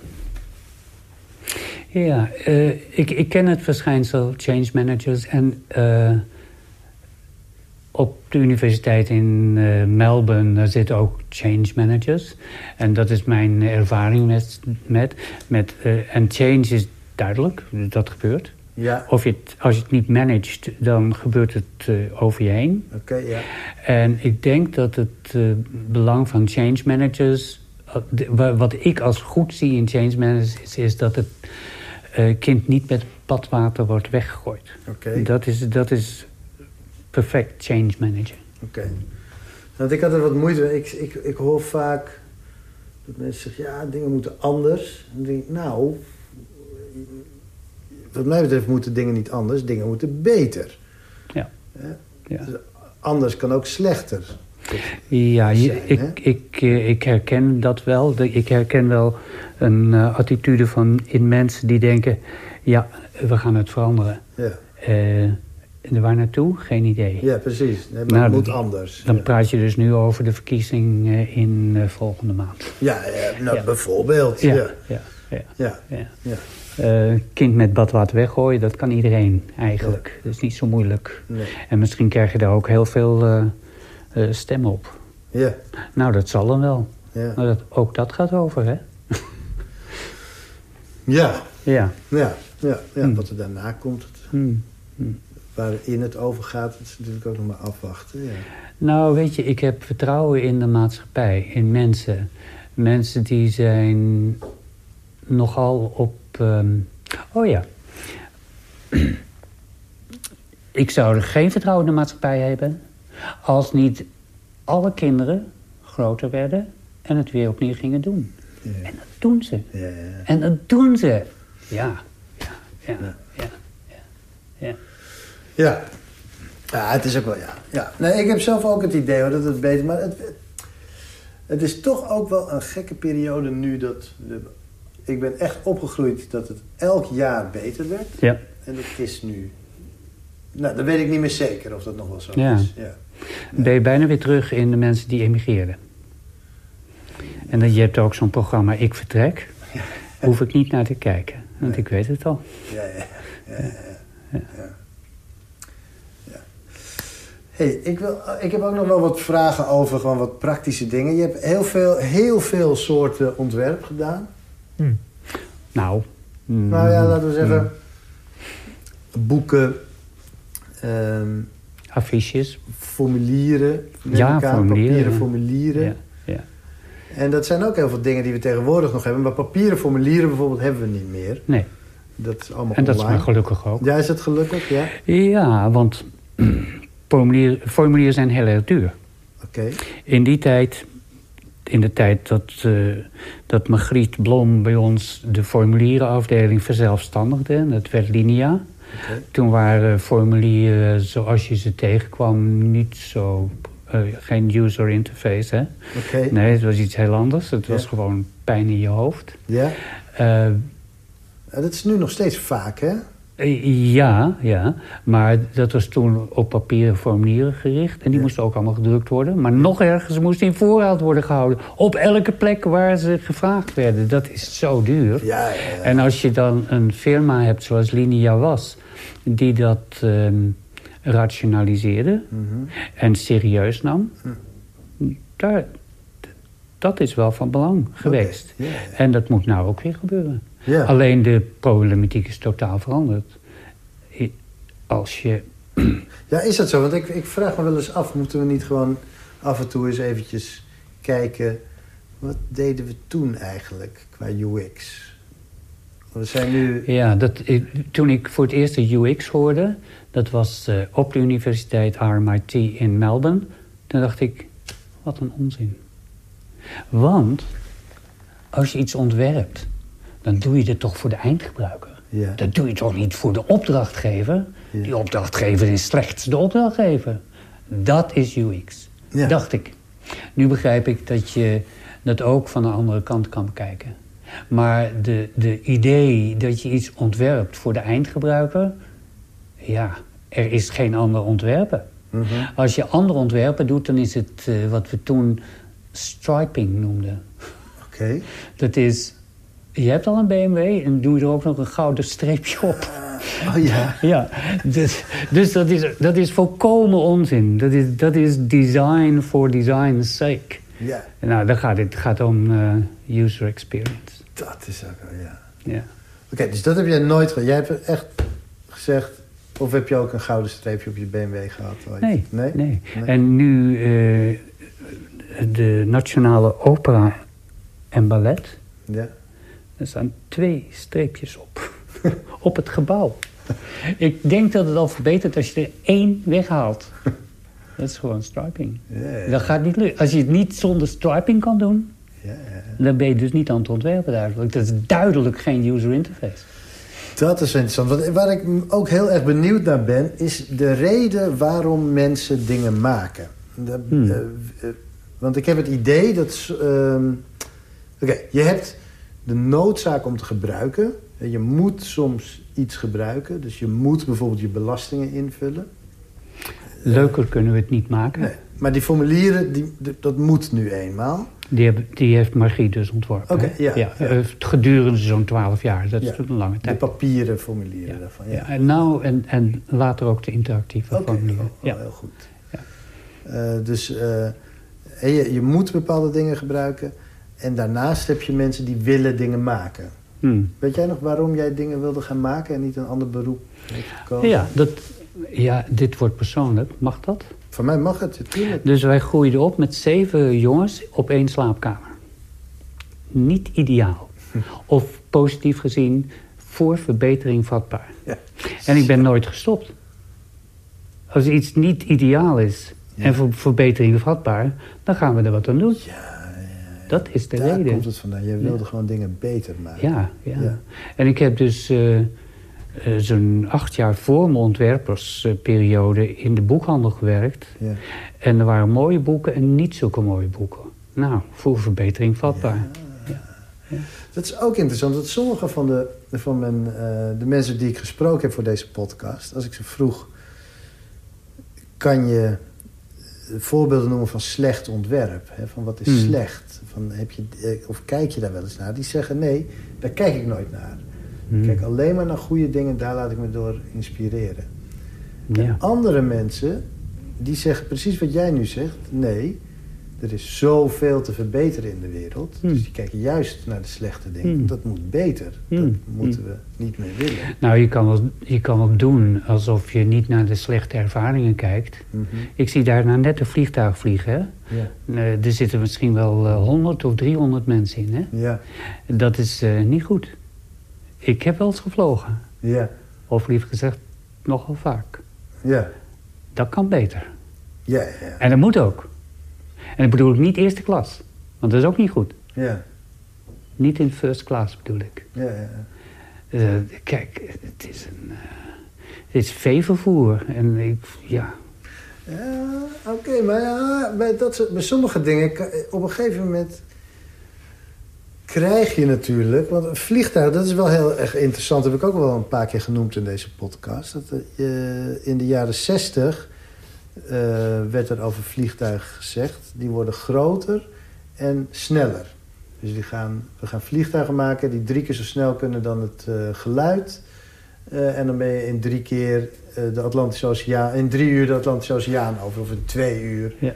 Ja, eh, ik, ik ken het verschijnsel change managers. En eh, op de universiteit in eh, Melbourne daar zitten ook change managers. En dat is mijn ervaring met. met, met en change is duidelijk, dat gebeurt. Ja, Of je het, als je het niet managt, dan gebeurt het over je heen. oké, ja. En ik denk dat het belang van change managers... de- wat ik als goed zie in change managers... is, is dat het eh, kind niet met badwater wordt weggegooid. Oké. Dat, is, dat is perfect change manager. Oké. Want ik had er wat moeite mee. Ik, ik, ik hoor vaak dat mensen zeggen, ja, dingen moeten anders. En dan denk ik, nou, wat mij betreft moeten dingen niet anders. Dingen moeten beter. Ja. Ja. Dus anders kan ook slechter. Ja, ik, ik, eh, ik herken dat wel. Ik herken wel een eh, attitude van in mensen die denken... ja, we gaan het veranderen. Ja, Eh, waar naartoe? Geen idee. ja precies. Nee, maar Nou, het moet anders. Dan ja. praat je dus nu over de verkiezing in volgende maand. Ja, ja, nou, Ja. bijvoorbeeld. Ja. ja, ja. ja, kind met badwater weggooien, dat kan iedereen eigenlijk. Dat is niet zo moeilijk. Nee. En misschien krijg je daar ook heel veel eh, stemmen op. Ja. Nou, dat zal dan wel. Ja. Maar dat, ook dat gaat over, hè? Ja. Ja. Ja. Ja. ja. Hmm. Wat er daarna komt. het- Hmm. waarin het over gaat, dat is natuurlijk ook nog maar afwachten. Ja. Nou, weet je, ik heb vertrouwen in de maatschappij, in mensen. Mensen die zijn nogal op... ehm, Oh ja. ik zou er geen vertrouwen in de maatschappij hebben... als niet alle kinderen groter werden en het weer opnieuw gingen doen. Ja. En dat doen ze. Ja. En dat doen ze. Ja, ja, ja, ja, ja. ja. Het is ook wel, ja. ja. Nee, ik heb zelf ook het idee hoor, dat het beter... Maar het, het is toch ook wel een gekke periode nu dat... De, ik ben echt opgegroeid dat het elk jaar beter werd. ja. En het is nu... Nou, dan weet ik niet meer zeker of dat nog wel zo Ja. is. Ja. Ben je bijna weer terug in de mensen die emigreerden. En dan, je hebt ook zo'n programma Ik Vertrek. Hoef ik niet naar te kijken, want Nee. ik weet het al. Ja, ja, ja. ja, ja, ja. Ja. Hey, ik, wil, ik heb ook nog wel wat vragen over gewoon wat praktische dingen. Je hebt heel veel, heel veel soorten ontwerp gedaan. Nou. mm, Nou ja, laten we zeggen... Boeken, ehm, Affiches. formulieren. Ja, formulieren, Papieren formulieren. Ja, ja. En dat zijn ook heel veel dingen die we tegenwoordig nog hebben. Maar papieren formulieren bijvoorbeeld hebben we niet meer. Nee, Dat is allemaal en dat is maar gelukkig ook. Ja, is het gelukkig? Ja? Ja, want formulieren, formulieren zijn heel erg duur. Oké. In die tijd, in de tijd dat, eh, dat Margriet Blom bij ons de formulierenafdeling verzelfstandigde, en dat werd Linea. Toen waren formulieren zoals je ze tegenkwam niet zo, eh, geen user interface. Hè? Nee, het was iets heel anders. Het was Ja. gewoon pijn in je hoofd. Ja? Eh, Ja, Dat is nu nog steeds vaak, hè? Eh, Ja, ja, maar dat was toen op papieren formulieren gericht. En die moesten ook allemaal gedrukt worden. Maar nog erger, ze moesten in voorraad worden gehouden. Op elke plek waar ze gevraagd werden. Dat is zo duur. Ja, ja, ja. En als je dan een firma hebt zoals Linea was... die dat ehm, rationaliseerde Mhm. en serieus nam... Daar, dat is wel van belang geweest. En dat moet nou ook weer gebeuren. Ja. Alleen de problematiek is totaal veranderd. Als je... Ja, is dat zo? Want ik, ik vraag me wel eens af, moeten we niet gewoon af en toe eens eventjes kijken... wat deden we toen eigenlijk qua UX? We zijn nu... Ja, dat, ik- toen ik voor het eerst de UX hoorde... dat was eh, op de universiteit RMIT in Melbourne. Toen dacht ik, wat een onzin. Want als je iets ontwerpt... dan doe je het toch voor de eindgebruiker. Ja. Dat doe je toch niet voor de opdrachtgever? Ja. Die opdrachtgever is slechts de opdrachtgever. Dat is UX, Ja. dacht ik. Nu begrijp ik dat je dat ook van de andere kant kan bekijken. Maar de, de idee dat je iets ontwerpt voor de eindgebruiker... ja, er is geen ander ontwerpen. Mhm. Als je andere ontwerpen doet, dan is het eh, wat we toen striping noemden. Oké. Dat is, je hebt al een BMW en doe je er ook nog een gouden streepje op. Oh ja. Ja, dus, dus dat, is, dat is volkomen onzin. Dat is, dat is design for design's sake. Ja, Nou, dan gaat het gaat om eh, user experience. dat is ook wel, ja. Ja. Oké, dus dat heb jij nooit gedaan. Jij hebt echt gezegd... Of heb je ook een gouden streepje op je BMW gehad? ooit? Nee, Nee? nee. En nu eh, de Nationale Opera en Ballet... Ja. Er staan twee streepjes op. op het gebouw. Ik denk dat het al verbetert als je er één weghaalt. Dat is gewoon striping. Ja, ja. Dat gaat niet lukken. Als je het niet zonder striping kan doen... Ja, dan ben je dus niet aan het ontwerpen duidelijk. Dat is duidelijk geen user interface. Dat is interessant. Wat, waar ik ook heel erg benieuwd naar ben... is de reden waarom mensen dingen maken. Hmm. eh, eh, want ik heb het idee dat... ehm, Oké, je hebt de noodzaak om te gebruiken. Je moet soms iets gebruiken. Dus je moet bijvoorbeeld je belastingen invullen. Leuker kunnen we het niet maken. Nee. Maar die formulieren, die, dat moet nu eenmaal. Die, die heeft Margriet dus ontworpen. Oké, ja, ja. eh, Gedurende zo'n twaalf jaar. Dat is Ja. een lange De tijd. papieren formulieren daarvan. Ja. Ja, en, nou, en, en later ook de interactieve formulieren. oh, oh, Ja. heel goed. Ja. Eh, dus eh, je, je moet bepaalde dingen gebruiken. En daarnaast heb je mensen die willen dingen maken. Hmm. Weet jij nog waarom jij dingen wilde gaan maken en niet een ander beroep? Ja, dat, Ja, dit wordt persoonlijk. Mag dat? Voor mij mag het, natuurlijk. Dus wij groeiden op met zeven jongens op één slaapkamer. Niet ideaal. Of positief gezien voor verbetering vatbaar. Ja. En ik ben nooit gestopt. Als iets niet ideaal is Ja. en voor verbetering vatbaar, dan gaan we er wat aan doen. Dat is de Daar reden. komt het vandaan. Jij wilde gewoon dingen beter maken. Ja, ja, Ja. En ik heb dus eh, eh, zo'n acht jaar voor mijn ontwerpersperiode in de boekhandel gewerkt. Ja. En er waren mooie boeken en niet zulke mooie boeken. Nou, voor verbetering vatbaar. Dat is ook interessant. Dat sommige van, de, van mijn, eh, de mensen die ik gesproken heb voor deze podcast... als ik ze vroeg... kan je voorbeelden noemen van slecht ontwerp? Hè? Van wat is Hmm. slecht? Van, heb je, eh, of kijk je daar wel eens naar? Die zeggen nee, daar kijk ik nooit naar. Hmm. Ik kijk alleen maar naar goede dingen. Daar laat ik me door inspireren. Ja. Andere mensen, die zeggen precies wat jij nu zegt. Nee, er is zoveel te verbeteren in de wereld. Hmm. Dus die kijken juist naar de slechte dingen. Hmm. Dat moet beter. Hmm. Dat moeten we niet meer willen. Nou, je kan, wel, je kan wel doen alsof je niet naar de slechte ervaringen kijkt. Mhm. Ik zie daarna net een vliegtuig vliegen. Ja. Eh, er zitten misschien wel eh, 100 of 300 mensen in. Hè? Ja. Dat is eh, niet goed. Ik heb wel eens gevlogen. Ja. Of liever gezegd, nogal vaak. Ja. Dat kan beter. Ja. Ja. En dat moet ook. En dat bedoel ik niet eerste klas. Want dat is ook niet goed. Ja. Niet in first class bedoel ik. Ja. ja. Eh, kijk, het is een... eh, het is veevervoer. En ik, ja... Ja, oké, maar ja, bij, dat, bij sommige dingen, op een gegeven moment krijg je natuurlijk, want een vliegtuig, dat is wel heel erg interessant, heb ik ook wel een paar keer genoemd in deze podcast. Dat, eh, in de jaren zestig werd er over vliegtuigen gezegd, die worden groter en sneller. Dus die gaan, we gaan vliegtuigen maken die drie keer zo snel kunnen dan het eh, geluid. Eh, en dan ben je in drie keer eh, de Atlantische Oceaan, in drie uur de Atlantische Oceaan over, of in twee uur. Ja.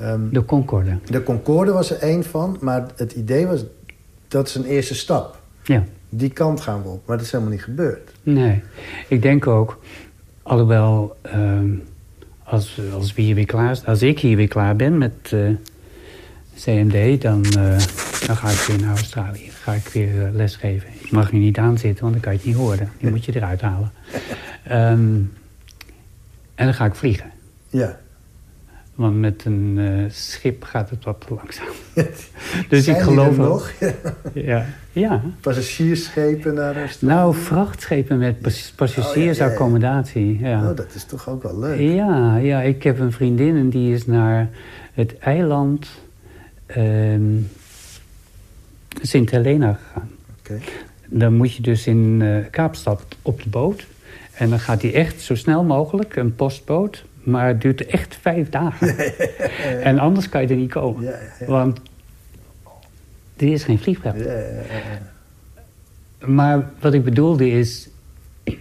Ehm, De Concorde. de Concorde was er één van, maar het idee was, dat is een eerste stap. Ja. Die kant gaan we op, maar dat is helemaal niet gebeurd. Nee. Ik denk ook... Alhoewel... ehm, als, als, we hier weer klaar, als ik hier weer klaar ben met eh, CMD... Dan, dan ga ik weer naar Australië. Dan ga ik weer lesgeven. Mag je niet aanzitten, want dan kan je het niet horen. Die moet je eruit halen. Ehm, en dan ga ik vliegen. Ja. Want met een eh, schip gaat het wat te langzaam. dus Zijn ik geloof er nog? Ja. ja. Passagiersschepen naar Australië? Nou, vrachtschepen met pas- passagiersaccommodatie. Ja. Oh, dat is toch ook wel leuk. Ja, ja, ik heb een vriendin en die is naar het eiland ehm, Sint Helena gegaan. Oké. Dan moet je dus in eh, Kaapstad op de boot. En dan gaat die echt zo snel mogelijk, een postboot. Maar het duurt echt vijf dagen. En anders kan je er niet komen. Want er is geen ja. Maar wat ik bedoelde is...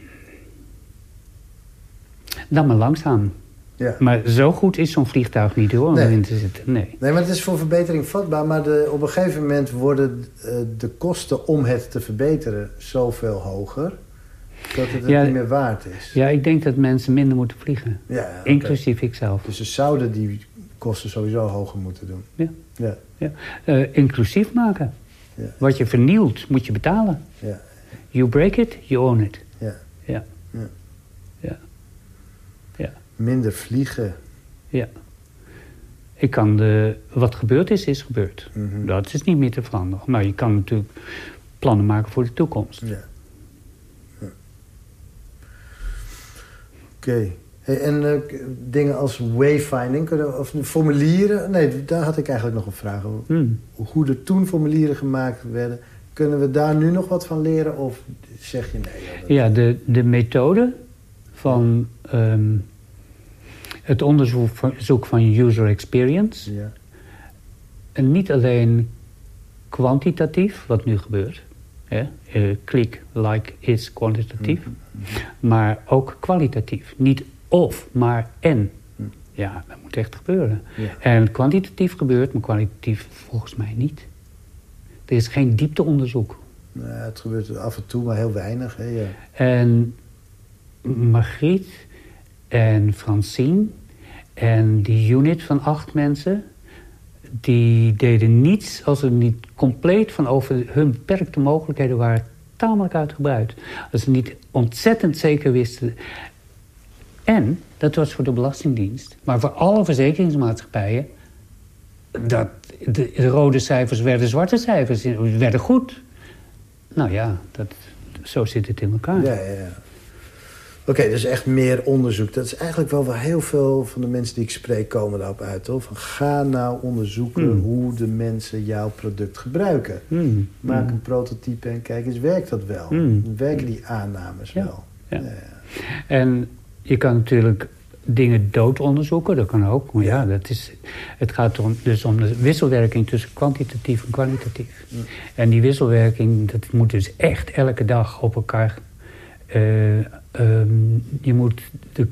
Dan maar langzaam. Ja. Maar zo goed is zo'n vliegtuig niet hoor, om Nee. erin te zitten. Nee. Nee, maar het is voor verbetering vatbaar. Maar de, op een gegeven moment worden eh, de kosten om het te verbeteren zoveel hoger... dat het het Ja, niet meer waard is. Ja, ik denk dat mensen minder moeten vliegen. Ja. Inclusief ikzelf. Dus ze zouden die kosten sowieso hoger moeten doen. Ja. Ja, Ja. Eh, inclusief maken. Ja. Wat je vernielt, moet je betalen. ja, You break it, you own it. Ja. Ja. Minder vliegen. Ja. Ik kan de... Wat gebeurd is, is gebeurd. Mhm. Dat is niet meer te veranderen. Maar je kan natuurlijk plannen maken voor de toekomst. Ja. Ja. Oké. Hey, en eh, dingen als wayfinding, kunnen, of formulieren... Nee, daar had ik eigenlijk nog een vraag over. Hmm. Hoe er toen formulieren gemaakt werden. Kunnen we daar nu nog wat van leren? Of zeg je nee? Ja, de, de methode van ehm, het onderzoek van, zoek van user experience. Ja. En niet alleen kwantitatief, wat nu gebeurt. Hè? Eh, klik, like is kwantitatief. Maar ook kwalitatief. Niet of, maar en. Mhm. Ja, dat moet echt gebeuren. Ja. En kwantitatief gebeurt, maar kwalitatief volgens mij niet. Er is geen diepteonderzoek. Nou, het gebeurt af en toe, maar heel weinig. Hè? Ja. En Margriet en Francine. En die unit van acht mensen... die deden niets als ze niet compleet van over hun beperkte mogelijkheden waren... tamelijk uitgebreid. Als ze niet ontzettend zeker wisten... En dat was voor de Belastingdienst. Maar voor alle verzekeringsmaatschappijen... Dat de, de rode cijfers werden zwarte cijfers, werden goed. Nou ja, dat, zo zit het in elkaar. Ja, ja. Oké, dus echt meer onderzoek. Dat is eigenlijk wel waar heel veel van de mensen die ik spreek komen daarop uit. Toch? Van, ga nou onderzoeken Hmm. hoe de mensen jouw product gebruiken. Hmm. Maak Hmm. een prototype en kijk eens, werkt dat wel? Werken die aannames Ja, wel? ja. ja. En je kan natuurlijk dingen dood onderzoeken, dat kan ook. Maar ja, dat is, het gaat om, dus om de wisselwerking tussen kwantitatief en kwalitatief. En die wisselwerking, dat moet dus echt elke dag op elkaar... eh, ehm, je moet de,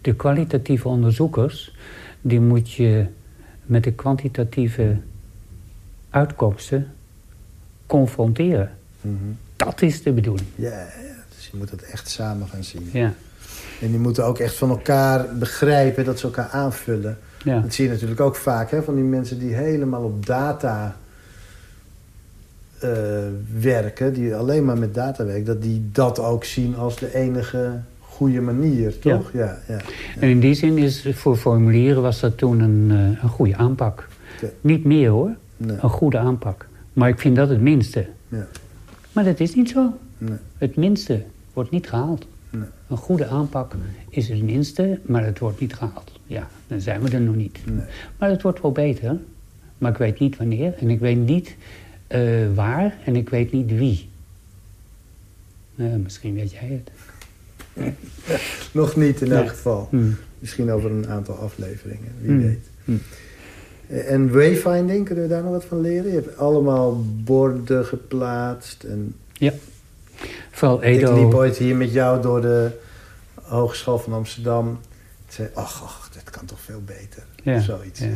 de kwalitatieve onderzoekers... die moet je met de kwantitatieve uitkomsten confronteren. Mhm. Dat is de bedoeling. Ja, dus je moet het echt samen gaan zien. Ja. En die moeten ook echt van elkaar begrijpen dat ze elkaar aanvullen. Ja. Dat zie je natuurlijk ook vaak, hè, van die mensen die helemaal op data eh, werken, die alleen maar met data werken, dat die dat ook zien als de enige goede manier, toch? Ja, ja. En in die zin is voor formulieren was dat toen een, eh, een goede aanpak. Niet meer hoor, Nee, een goede aanpak. Maar ik vind dat het minste. ja, Maar dat is niet zo. nee, Het minste wordt niet gehaald. nee, Een goede aanpak is het minste, maar het wordt niet gehaald. Ja, dan zijn we er nog niet. Maar het wordt wel beter. Maar ik weet niet wanneer en ik weet niet eh, waar en ik weet niet wie. Eh, misschien weet jij het. Nog niet in Nee. elk geval. Hm. Misschien over een aantal afleveringen, wie Hmm. weet. Hmm. En wayfinding, kunnen we daar nog wat van leren? Je hebt allemaal borden geplaatst. En Vooral Ik Edo. liep ooit hier met jou door de Hogeschool van Amsterdam. Ik zei, ach, ach, dit kan toch veel beter. Ja, Of zoiets. ja.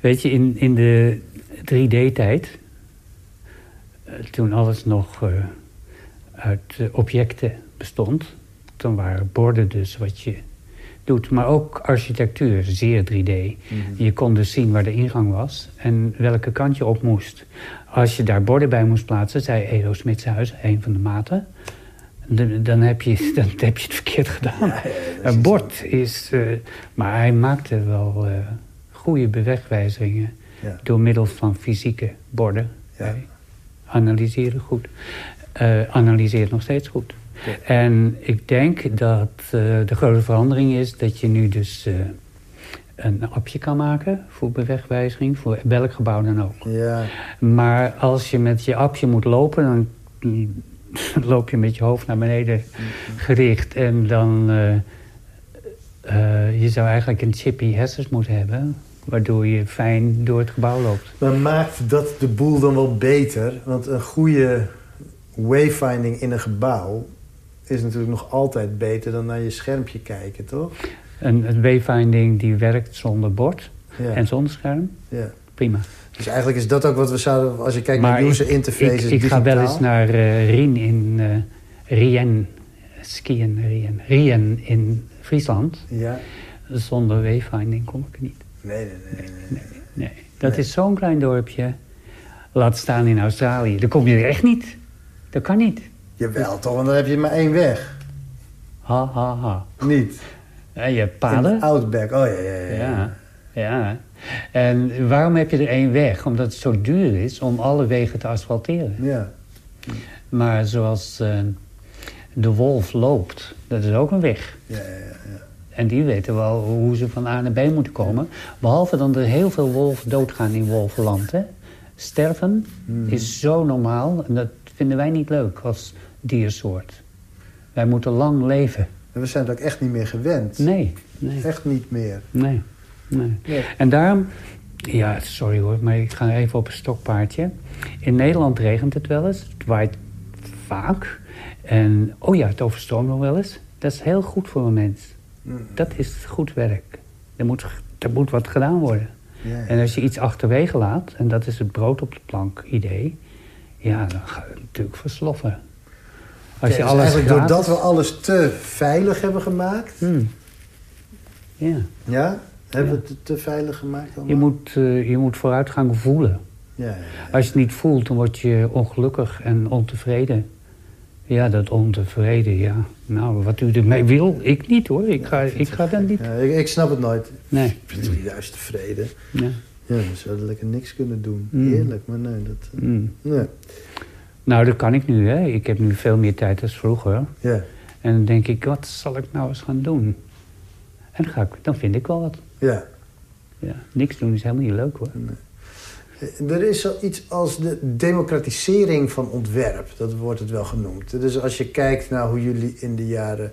Weet je, in, in de 3D-tijd, eh, toen alles nog eh, uit eh, objecten bestond, toen waren borden dus wat je doet. Maar ook architectuur, zeer 3D. Mhm. Je kon dus zien waar de ingang was en welke kant je op moest. Als je daar borden bij moest plaatsen, zei Edo Smitshuis, een van de maten... de- Dan heb, je, dan heb je het verkeerd gedaan. Ja, ja, Een bord is... eh, maar hij maakte wel eh, goede bewegwijzeringen Ja. door middel van fysieke borden. Ja. Analyseerde goed. Eh, analyseert nog steeds goed. Ja. En ik denk dat eh, de grote verandering is dat je nu dus eh, een appje kan maken voor bewegwijziging, voor welk gebouw dan ook. Ja, Maar als je met je appje moet lopen, dan loop je met je hoofd naar beneden gericht. En dan, je zou eigenlijk een chippy hersens moeten hebben, waardoor je fijn door het gebouw loopt. maar maakt dat de boel dan wel beter? Want een goede wayfinding in een gebouw is natuurlijk nog altijd beter dan naar je schermpje kijken, toch? Een, een wayfinding die werkt zonder bord Ja, en zonder scherm, ja. prima. Dus eigenlijk is dat ook wat we zouden... Als je kijkt naar Maar user interfaces Ik, ik ga wel eens naar eh, Rien in eh, Rien, skiën Rien, Rien in Friesland. Ja, Zonder wayfinding kom ik er niet. Nee, nee, nee. nee, nee. Dat Nee. is zo'n klein dorpje. Laat staan in Australië. Daar kom je er echt niet. Dat kan niet. Jawel, toch? Want dan heb je maar één weg. Ha, ha, ha. Niet. Ja, je hebt paden. de Outback. Oh, ja, ja, ja. Ja, ja. En waarom heb je er één weg? Omdat het zo duur is om alle wegen te asfalteren. Ja. Maar zoals eh, de wolf loopt, dat is ook een weg. Ja, ja, ja. En die weten wel hoe ze van A naar B moeten komen. Behalve dan er heel veel wolven doodgaan in wolvenland. Hè? Sterven Mhm. is zo normaal en dat vinden wij niet leuk als diersoort. Wij moeten lang leven. En we zijn het ook echt niet meer gewend. Nee, nee, Echt niet meer. nee. nee. Nee. En daarom, ja, sorry hoor, maar ik ga even op een stokpaardje. In Nederland regent het wel eens, het waait vaak. En, oh ja, het overstroomt nog wel eens. Dat is heel goed voor een mens. Mm. Dat is goed werk. Er moet, er moet wat gedaan worden. Ja, ja. En als je iets achterwege laat, en dat is het brood op de plank idee, ja, dan ga je natuurlijk versloffen. Als je dus alles eigenlijk gratis- doordat we alles te veilig hebben gemaakt... Hmm, Ja. Ja? Hebben we het te veilig gemaakt allemaal? Je moet, eh, je moet vooruitgang voelen. Ja, ja, ja. Als je het niet voelt, dan word je ongelukkig en ontevreden. Ja, dat ontevreden, ja. Nou, wat u ermee wil, ik niet hoor. Ik ga, ik ga dan niet. Ja, ik, ik snap het nooit. Nee. Ik ben juist tevreden. Ja. Ja, we zouden lekker niks kunnen doen. Mm. Heerlijk, maar nee, dat... eh, Mm. nee. Nou, dat kan ik nu, hè. Ik heb nu veel meer tijd dan vroeger. Ja, En dan denk ik, wat zal ik nou eens gaan doen? En dan, ga ik, dan vind ik wel wat. ja. Ja. Niks doen is helemaal niet leuk, hoor. Eh, Er is zoiets als de democratisering van ontwerp. Dat wordt het wel genoemd. Dus als je kijkt naar hoe jullie in de jaren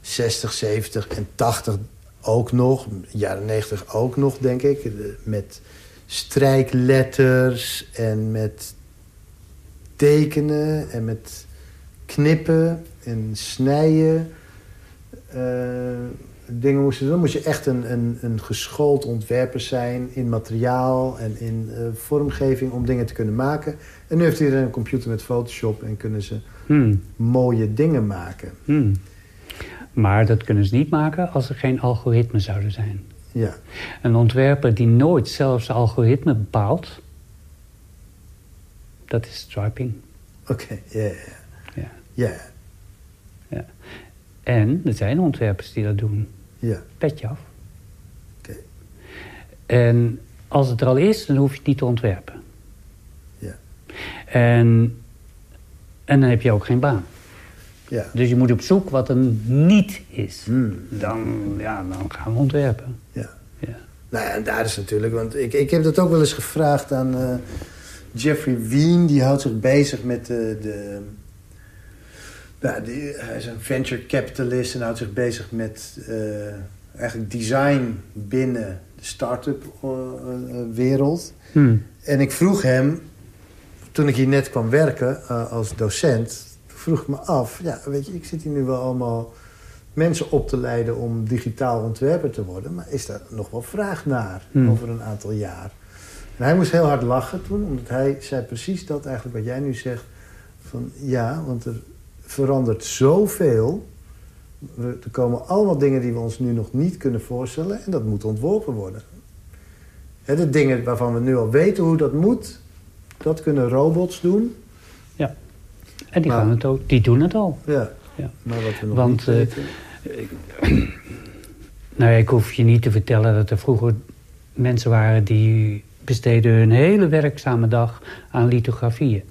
60, 70 en 80 ook nog... jaren 90 ook nog, denk ik... met strijkletters en met tekenen en met knippen en snijden... eh, dingen moesten doen. Moest je echt een, een, een geschoold ontwerper zijn in materiaal en in eh, vormgeving om dingen te kunnen maken. En nu heeft iedereen een computer met Photoshop en kunnen ze Hmm. mooie dingen maken. Hmm. Maar dat kunnen ze niet maken als er geen algoritmen zouden zijn. Ja, Een ontwerper die nooit zelfs de algoritme bepaalt... dat is striping. oké. Ja. ja. Ja, En er zijn ontwerpers die dat doen. Ja. Petje af. Oké. En als het er al is, dan hoef je het niet te ontwerpen. Ja. En, en dan heb je ook geen baan. ja. Dus je moet op zoek wat er niet is. Hmm. Dan, ja, dan gaan we ontwerpen. ja. Ja. Nou ja, en daar is natuurlijk... Want ik, ik heb dat ook wel eens gevraagd aan eh, Jeffrey Wien. Die houdt zich bezig met de... de nou, die, hij is een venture capitalist en houdt zich bezig met eh, eigenlijk design binnen de start-up eh, eh, wereld. Hmm. En ik vroeg hem, toen ik hier net kwam werken als docent... vroeg ik me af, ja, weet je, ik zit hier nu wel allemaal mensen op te leiden om digitaal ontwerper te worden. Maar is daar nog wel vraag naar Hmm. over een aantal jaar? En hij moest heel hard lachen toen, omdat hij zei precies dat eigenlijk wat jij nu zegt. Van ja, want er verandert zoveel. Er komen allemaal dingen die we ons nu nog niet kunnen voorstellen. En dat moet ontworpen worden. De dingen waarvan we nu al weten hoe dat moet, dat kunnen robots doen. Ja. En die, Maar- gaan het ook, die doen het al. Ja. Ja. Maar wat we nog Want, niet eh. Nou, ik hoef je niet te vertellen dat er vroeger mensen waren die besteden hun hele werkzame dag aan lithografieën.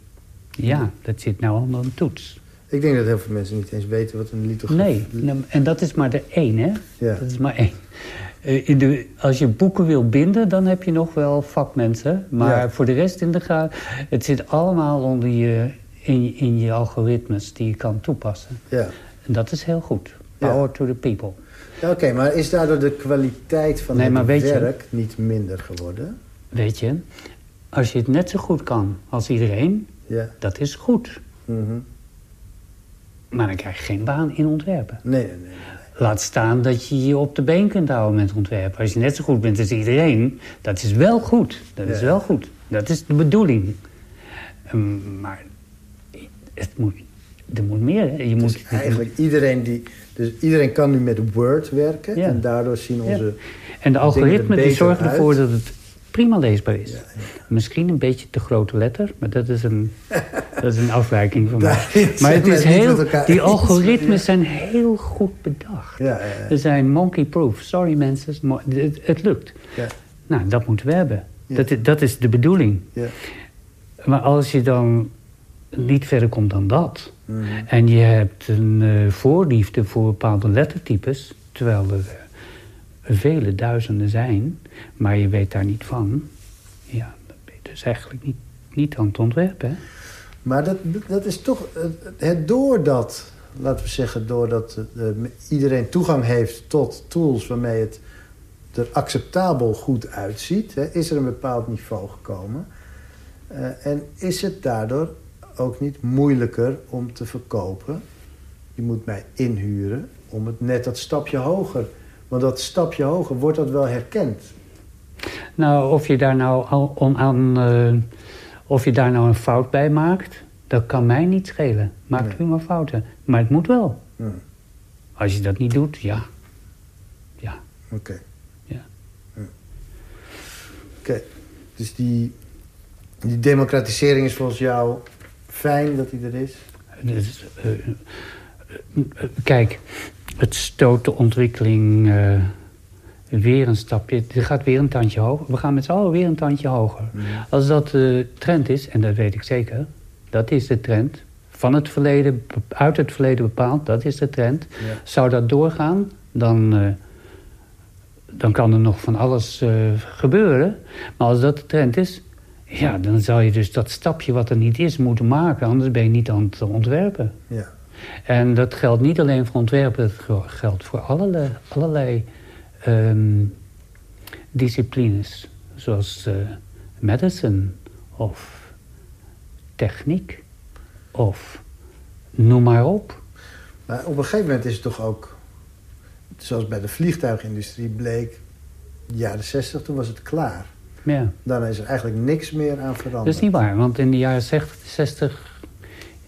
Ja, dat zit nou onder een toets. Ik denk dat heel veel mensen niet eens weten wat een lithografie... Nee, nou, en dat is maar de één, hè? Ja. Dat is maar één. Eh, in de, als je boeken wil binden, dan heb je nog wel vakmensen. Maar Ja. voor de rest in de ga, het zit allemaal onder je, in, je- in je algoritmes die je kan toepassen. Ja. En dat is heel goed. Ja. Power to the people. Ja, Oké, maar is daardoor de kwaliteit van Nee, het je- werk niet minder geworden? Weet je, als je het net zo goed kan als iedereen, Ja. dat is goed. Mhm. Maar dan krijg je geen baan in ontwerpen. Nee, nee, nee. Laat staan dat je je op de been kunt houden met ontwerpen. Als je net zo goed bent als iedereen, dat is wel goed. Dat is wel goed. Dat is de bedoeling. Ehm, maar het moet, er moet meer. Hè? Je moet, Dus eigenlijk iedereen die... Dus iedereen kan nu met Word werken. Ja. En daardoor zien onze... en de dingen algoritmen die zorgen uit. ervoor dat het prima leesbaar is. Ja, ja. Misschien een beetje te grote letter, maar dat is een, dat is een afwijking van mij. Maar het is heel, die algoritmes zijn heel goed bedacht. Ja. Ze zijn monkey-proof. Sorry mensen, het, het lukt. Ja. Nou, dat moeten we hebben. Dat, dat is de bedoeling. ja. Maar als je dan niet verder komt dan dat... Mhm. en je hebt een eh, voorliefde voor bepaalde lettertypes... terwijl er eh, vele duizenden zijn, maar je weet daar niet van... ja, ben je dus eigenlijk niet, niet aan het ontwerpen. Hè? Maar dat, dat is toch het, het doordat, laten we zeggen, doordat eh, iedereen toegang heeft tot tools waarmee het er acceptabel goed uitziet, hè, is er een bepaald niveau gekomen. Eh, en is het daardoor ook niet moeilijker om te verkopen? Je moet mij inhuren om het net dat stapje hoger. Want dat stapje hoger wordt dat wel herkend. Nou, of je daar nou, om aan, eh, of je daar nou een fout bij maakt... dat kan mij niet schelen. Maak Nee. u maar fouten. Maar het moet wel. Als je dat niet doet, ja. Ja, Oké. Ja. Ja. Oké, dus die, die democratisering is volgens jou fijn dat die er is? Dus, eh, eh, kijk, het stoot de ontwikkeling weer een stapje. Het gaat weer een tandje hoger. We gaan met z'n allen weer een tandje hoger. Als dat de trend is, en dat weet ik zeker, dat is de trend. Van het verleden, uit het verleden bepaald, dat is de trend. Ja. Zou dat doorgaan, dan, eh, dan kan er nog van alles eh, gebeuren. Maar als dat de trend is, ja, dan zou je dus dat stapje wat er niet is moeten maken. Anders ben je niet aan het ontwerpen. Ja. En dat geldt niet alleen voor ontwerpen, dat ge- geldt voor allerlei, allerlei ehm, disciplines. Zoals eh, medicine of techniek of noem maar op. Maar op een gegeven moment is het toch ook... Zoals bij de vliegtuigindustrie bleek... de jaren 60, toen was het klaar. Ja. Daarna is er eigenlijk niks meer aan veranderd. Dat is niet waar, want in de jaren 60...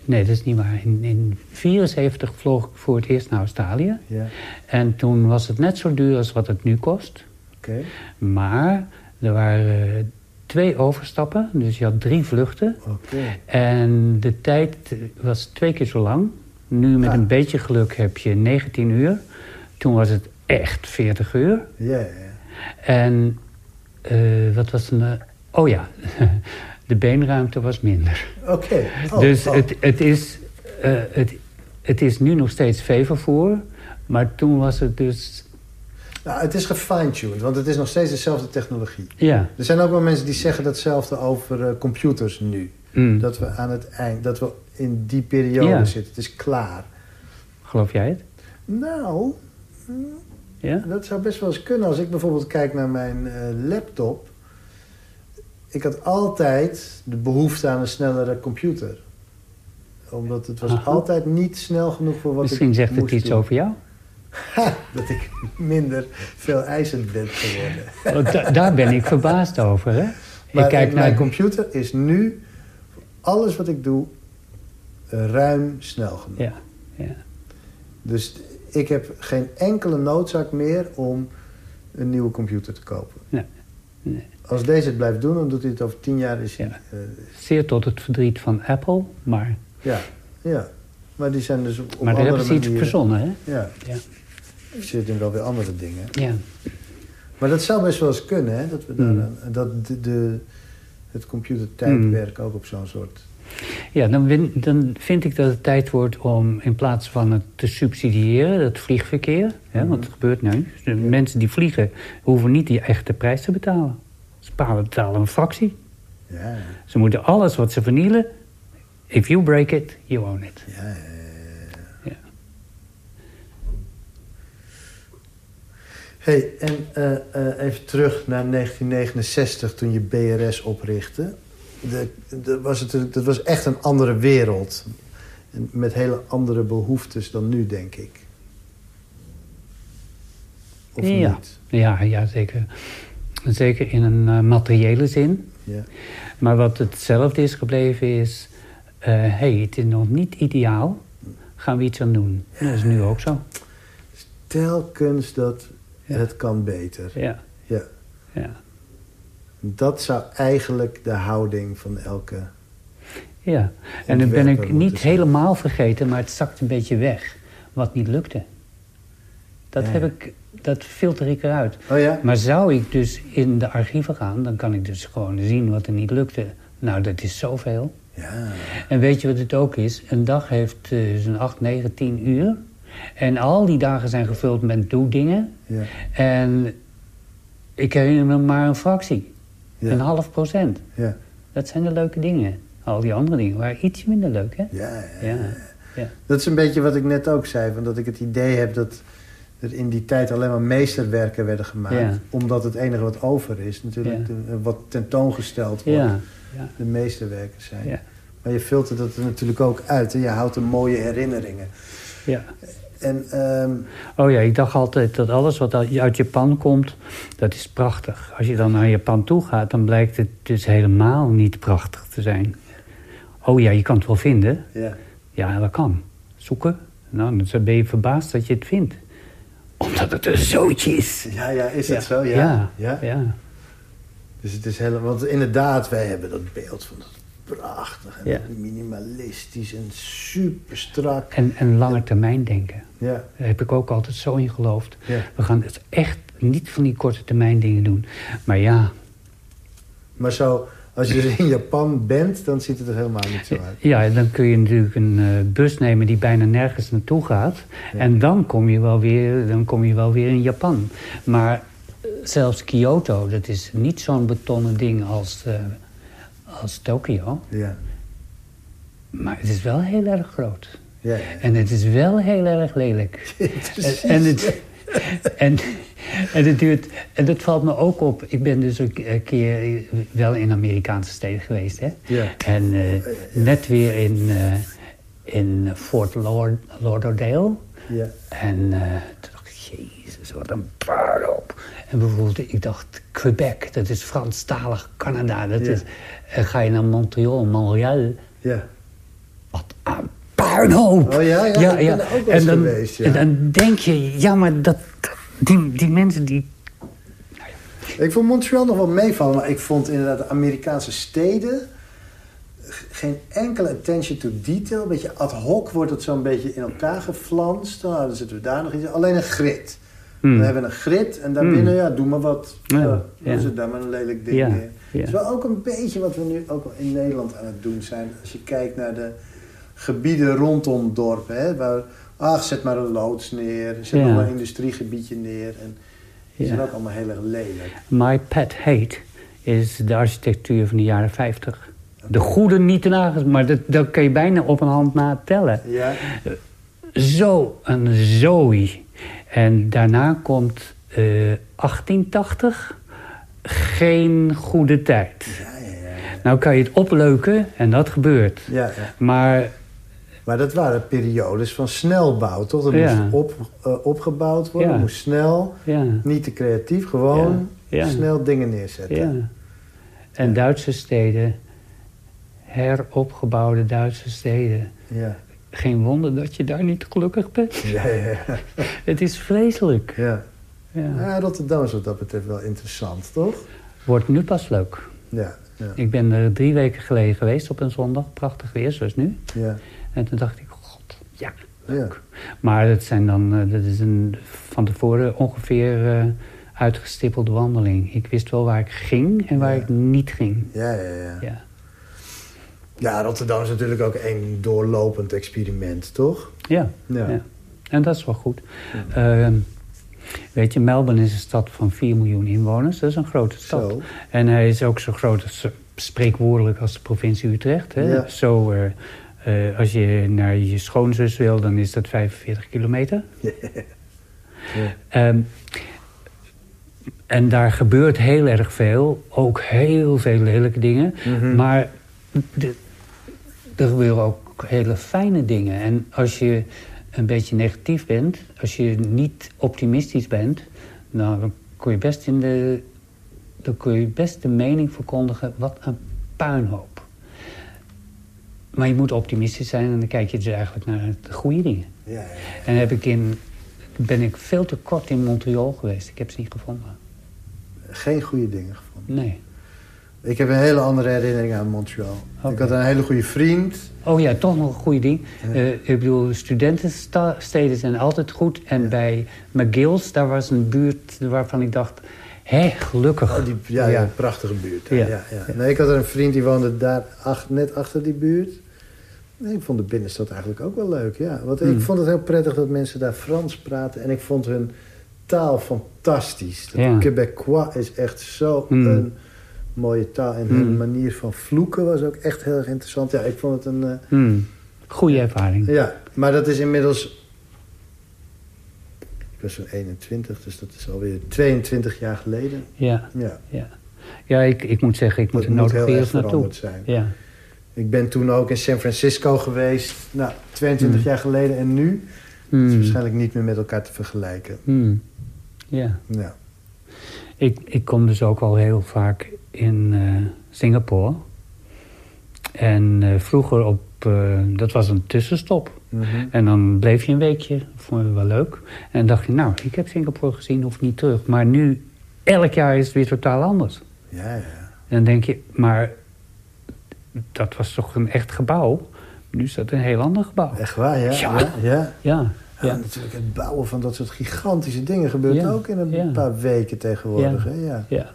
60 nee, dat is niet waar. In 1974 vloog ik voor het eerst naar Australië. Ja, En toen was het net zo duur als wat het nu kost. oké. Maar er waren twee overstappen, dus je had drie vluchten. Oké. En de tijd was twee keer zo lang. Nu met een beetje geluk heb je 19 uur. Toen was het echt 40 uur. Ja, ja. En eh, wat was een... eh, oh ja, de beenruimte was minder. Oké. Oh, dus oh. Het, het, is, eh, het, het is nu nog steeds veevervoer. Maar toen was het dus... Nou, het is gefine-tuned, want het is nog steeds dezelfde technologie. Ja. Er zijn ook wel mensen die zeggen datzelfde over eh, computers nu. Mm. Dat we aan het eind, dat we in die periode Ja. zitten. Het is klaar. Geloof jij het? Nou, Ja? dat zou best wel eens kunnen. Als ik bijvoorbeeld kijk naar mijn eh, laptop. Ik had altijd de behoefte aan een snellere computer. Omdat het was Aha. altijd niet snel genoeg voor wat Misschien ik zegt het iets doen. over jou. Ha, dat ik minder veel eisend ben geworden. Da- daar ben ik verbaasd over, hè? Maar ik kijk mijn naar... computer is nu, voor alles wat ik doe, eh, ruim snel genoeg. Ja, ja. Dus ik heb geen enkele noodzaak meer om een nieuwe computer te kopen. Nee, nee. Als deze het blijft doen, dan doet hij het over tien jaar. Is hij, Ja. eh, Zeer tot het verdriet van Apple, maar, ja, ja. Maar die zijn dus op maar andere hebben ze iets manieren- verzonnen, hè? Ja, Ja. er zitten wel weer andere dingen. ja. Maar dat zou best wel eens kunnen, hè? Dat, we daar, Mm. dat de, de, het computertijdperk ook op zo'n soort... Ja, dan, win- dan vind ik dat het tijd wordt om in plaats van het te subsidiëren, het vliegverkeer, hè, Mhm. want het gebeurt nu. De mensen die vliegen hoeven niet die echte prijs te betalen. Ze betalen- een fractie. Ja, Ze moeten alles wat ze vernielen, if you break it, you own it. ja, ja. Ja. hey, en eh, eh, even terug naar 1969 toen je BRS oprichtte. De, de, was het, dat was echt een andere wereld. Met hele andere behoeftes dan nu, denk ik. Of Ja. niet? Ja, ja, zeker. Zeker in een eh, materiële zin. Ja. Maar wat hetzelfde is gebleven is... hé, hey, het is nog niet ideaal. Gaan we iets aan doen? Dat is nu ook zo. Telkens dat Ja. het kan beter. Ja, Ja. ja. Dat zou eigenlijk de houding van elke... Ja, en dan ben ik niet helemaal vergeten, maar het zakt een beetje weg. Wat niet lukte. Dat, Ja. heb ik, dat filter ik eruit. Oh ja? Maar zou ik dus in de archieven gaan, dan kan ik dus gewoon zien wat er niet lukte. Nou, dat is zoveel. Ja. En weet je wat het ook is? Een dag heeft eh, zo'n 8, 9, 10 uur. En al die dagen zijn gevuld met doe-dingen. Ja. En ik herinner me maar een fractie. Ja. Een half procent. Ja. Dat zijn de leuke dingen. Al die andere dingen waren iets minder leuk, hè? Ja, ja. Ja, ja. Dat is een beetje wat ik net ook zei. Van dat ik het idee heb dat er in die tijd alleen maar meesterwerken werden gemaakt. Ja. Omdat het enige wat over is natuurlijk Ja. de- wat tentoongesteld wordt. Ja, ja, De meesterwerken zijn. ja, Maar je filtert dat er natuurlijk ook uit. En je houdt er mooie herinneringen. ja. En ehm, Oh ja, ik dacht altijd dat alles wat uit uit Japan komt, dat is prachtig. Als je dan naar Japan toe gaat, dan blijkt het dus helemaal niet prachtig te zijn. Oh ja, je kan het wel vinden. ja. Ja, dat kan. Zoeken. Nou, dan ben je verbaasd dat je het vindt. Omdat dat het een zootje is. Ja, ja, is het zo? Ja. Ja, ja. ja. Dus het is helemaal... Want inderdaad, wij hebben dat beeld van dat prachtig en Ja. minimalistisch en super strak. En, en lange termijn denken. Ja, Daar heb ik ook altijd zo in geloofd. ja. We gaan het echt niet van die korte termijn dingen doen. Maar ja, Maar zo, als je dus in Japan bent, dan ziet het er helemaal niet zo uit. ja dan kun je natuurlijk een eh, bus nemen die bijna nergens naartoe gaat. Ja. En dan kom, je wel weer, dan kom je wel weer in Japan. Maar eh, zelfs Kyoto, dat is niet zo'n betonnen ding als, eh, als Tokio. Ja, Maar het is wel heel erg groot. ja, ja. En het is wel heel erg lelijk. En, het, en, en, het duurt, en dat valt me ook op. Ik ben dus een een keer wel in Amerikaanse steden geweest. Hè? Ja. En eh, net weer in, eh, in Fort Laud- Lauderdale. Ja. En eh, toen dacht ik, jezus, wat een puinhoop. En bijvoorbeeld, ik dacht, Quebec, dat is Franstalig Canada. Dat Ja. is, en ga je naar Montreal, Montreal, ja. wat een puinhoop. Oh ja? Ja, ik ben er ook en dan, geweest, ja. En dan denk je, ja, maar dat, die, die mensen die... Ik vond Montreal nog wel meevallen, maar ik vond inderdaad de Amerikaanse steden geen enkele attention to detail. Een beetje ad hoc wordt het zo'n beetje in elkaar geflanst. Nou, dan zitten we daar nog iets. Alleen een grid. Hmm. We hebben een grid en daarbinnen, ja, doe maar wat. Ja, Ja. Dan zit daar maar een lelijk ding Ja. Het is wel ook een beetje wat we nu ook wel in Nederland aan het doen zijn. Als je kijkt naar de gebieden rondom dorpen. Hè, waar, ach, zet maar een loods neer. Zet Ja. maar een industriegebiedje neer. En die Ja. zijn ook allemaal heel erg lelijk. My pet hate is de architectuur van de jaren 50. De goede niet te maar dat, dat kan je bijna op een hand na tellen. Ja, Zo een zooi. En daarna komt eh, 1880, geen goede tijd. ja, ja. ja. Nou kan je het opleuken en dat gebeurt. Ja, ja. Maar Maar dat waren periodes van snelbouw, toch? Ja. moest op, eh, opgebouwd worden, Ja. moest snel. ja, Niet te creatief, gewoon snel dingen neerzetten. ja. En Duitse steden, heropgebouwde Duitse steden. Ja, Geen wonder dat je daar niet gelukkig bent. Het is vreselijk. ja. Ja. Rotterdam is wat dat betreft wel interessant, toch? Wordt nu pas leuk. Ja, ja, Ik ben er drie weken geleden geweest op een zondag. Prachtig weer, zoals nu. ja. En toen dacht ik, god, ja, ja. leuk. Maar dat, zijn dan, eh, dat is een van tevoren ongeveer eh, uitgestippelde wandeling. Ik wist wel waar ik ging en waar Ja. ik niet ging. Ja, ja, ja. Ja. Ja, Rotterdam is natuurlijk ook een doorlopend experiment, toch? Ja, Ja. En dat is wel goed. Ehm, weet je, Melbourne is een stad van 4 miljoen inwoners. Dat is een grote stad. Zo. En hij is ook zo groot, als, spreekwoordelijk als de provincie Utrecht. Hè? Ja. Zo, eh, eh, als je naar je schoonzus wil, dan is dat 45 kilometer. Ja. Ehm, en daar gebeurt heel erg veel. Ook heel veel lelijke dingen. Mhm. Maar de- er gebeuren ook hele fijne dingen. En als je een beetje negatief bent, als je niet optimistisch bent, nou, dan kun je best in de. Dan kun je best de mening verkondigen, wat een puinhoop. Maar je moet optimistisch zijn en dan kijk je dus eigenlijk naar de goede dingen. Ja, ja. En heb ik in, ben ik veel te kort in Montreal geweest. Ik heb ze niet gevonden. Geen goede dingen gevonden. Nee. Ik heb een hele andere herinnering aan Montreal. Ik had een hele goede vriend. Oh ja, toch nog een goede ding. Eh, ik bedoel, studentensteden zijn altijd goed. En bij McGill's, daar was een buurt waarvan ik dacht... hé, gelukkig. Oh, die, ja, ja. een prachtige buurt. Ja. Ja. Nee, ik had een vriend die woonde daar ach- net achter die buurt. Nee, ik vond de binnenstad eigenlijk ook wel leuk, ja. Want Hmm. ik vond het heel prettig dat mensen daar Frans praten. En ik vond hun taal fantastisch. Ja. Quebecois is echt zo Hmm. een mooie taal. En Hmm. hun manier van vloeken was ook echt heel erg interessant. Ja, ik vond het een... eh, Hmm. Goeie ervaring. ja, maar dat is inmiddels... Ik was zo'n 21, dus dat is alweer 22 jaar geleden. Ja, Ja, ja. ja ik, ik moet zeggen, ik moet er nodig heel erg naartoe. zijn. Ja. Ik ben toen ook in San Francisco geweest. Nou, 22 Hmm. jaar geleden en nu. Dat is Hmm. waarschijnlijk niet meer met elkaar te vergelijken. Hmm. Ja. Ja. Ik, ik kom dus ook al heel vaak in eh, Singapore. En eh, vroeger op eh, dat was een tussenstop. Mhm. En dan bleef je een weekje, vond je wel leuk. En dan dacht je, nou, ik heb Singapore gezien, hoef niet terug. Maar nu, elk jaar is het weer totaal anders. Ja, ja. En dan denk je, maar dat was toch een echt gebouw? Nu is dat een heel ander gebouw. Echt waar, ja? Ja. Ja, ja. Ja, natuurlijk het bouwen van dat soort gigantische dingen gebeurt ook in een paar weken tegenwoordig. Hè? Ja. ja.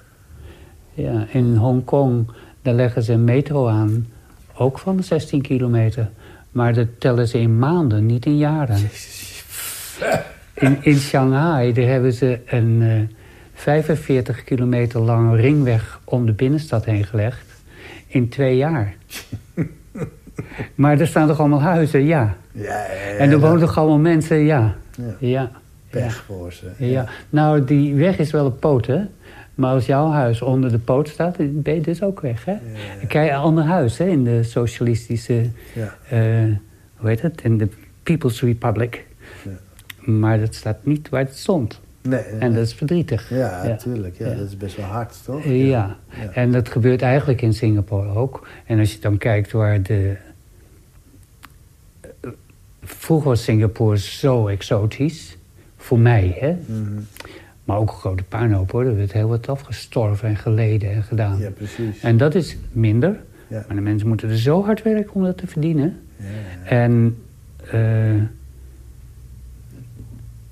Ja, in Hongkong, daar leggen ze een metro aan, ook van 16 kilometer. Maar dat tellen ze in maanden, niet in jaren. In, in Shanghai daar hebben ze een eh, 45 kilometer lange ringweg om de binnenstad heen gelegd. In twee jaar. maar er staan toch allemaal huizen? Ja. Ja, ja, ja, En er wonen toch allemaal mensen? Ja. Ja, Ja. ja. pech voor ze. Ja. Nou, die weg is wel een poot, hè? Maar als jouw huis onder de poot staat, ben je dus ook weg, hè? Ja, Dan krijg je een ander huis, hè? In de socialistische... ja. eh, hoe heet het? In de People's Republic. Ja. Maar dat staat niet waar het stond. Nee, nee, En dat is verdrietig. Ja, Ja. natuurlijk. Ja, Ja. Dat is best wel hard, toch? Ja. Ja. en dat gebeurt eigenlijk in Singapore ook. En als je dan kijkt waar de... eh, Vroeger was Singapore zo exotisch. Voor mij, hè? Mhm. Maar ook een grote puinhoop, hoor. Er werd heel wat afgestorven en geleden en gedaan. Ja, precies. En dat is minder. Ja. Maar de mensen moeten er zo hard werken om dat te verdienen. Ja. En eh,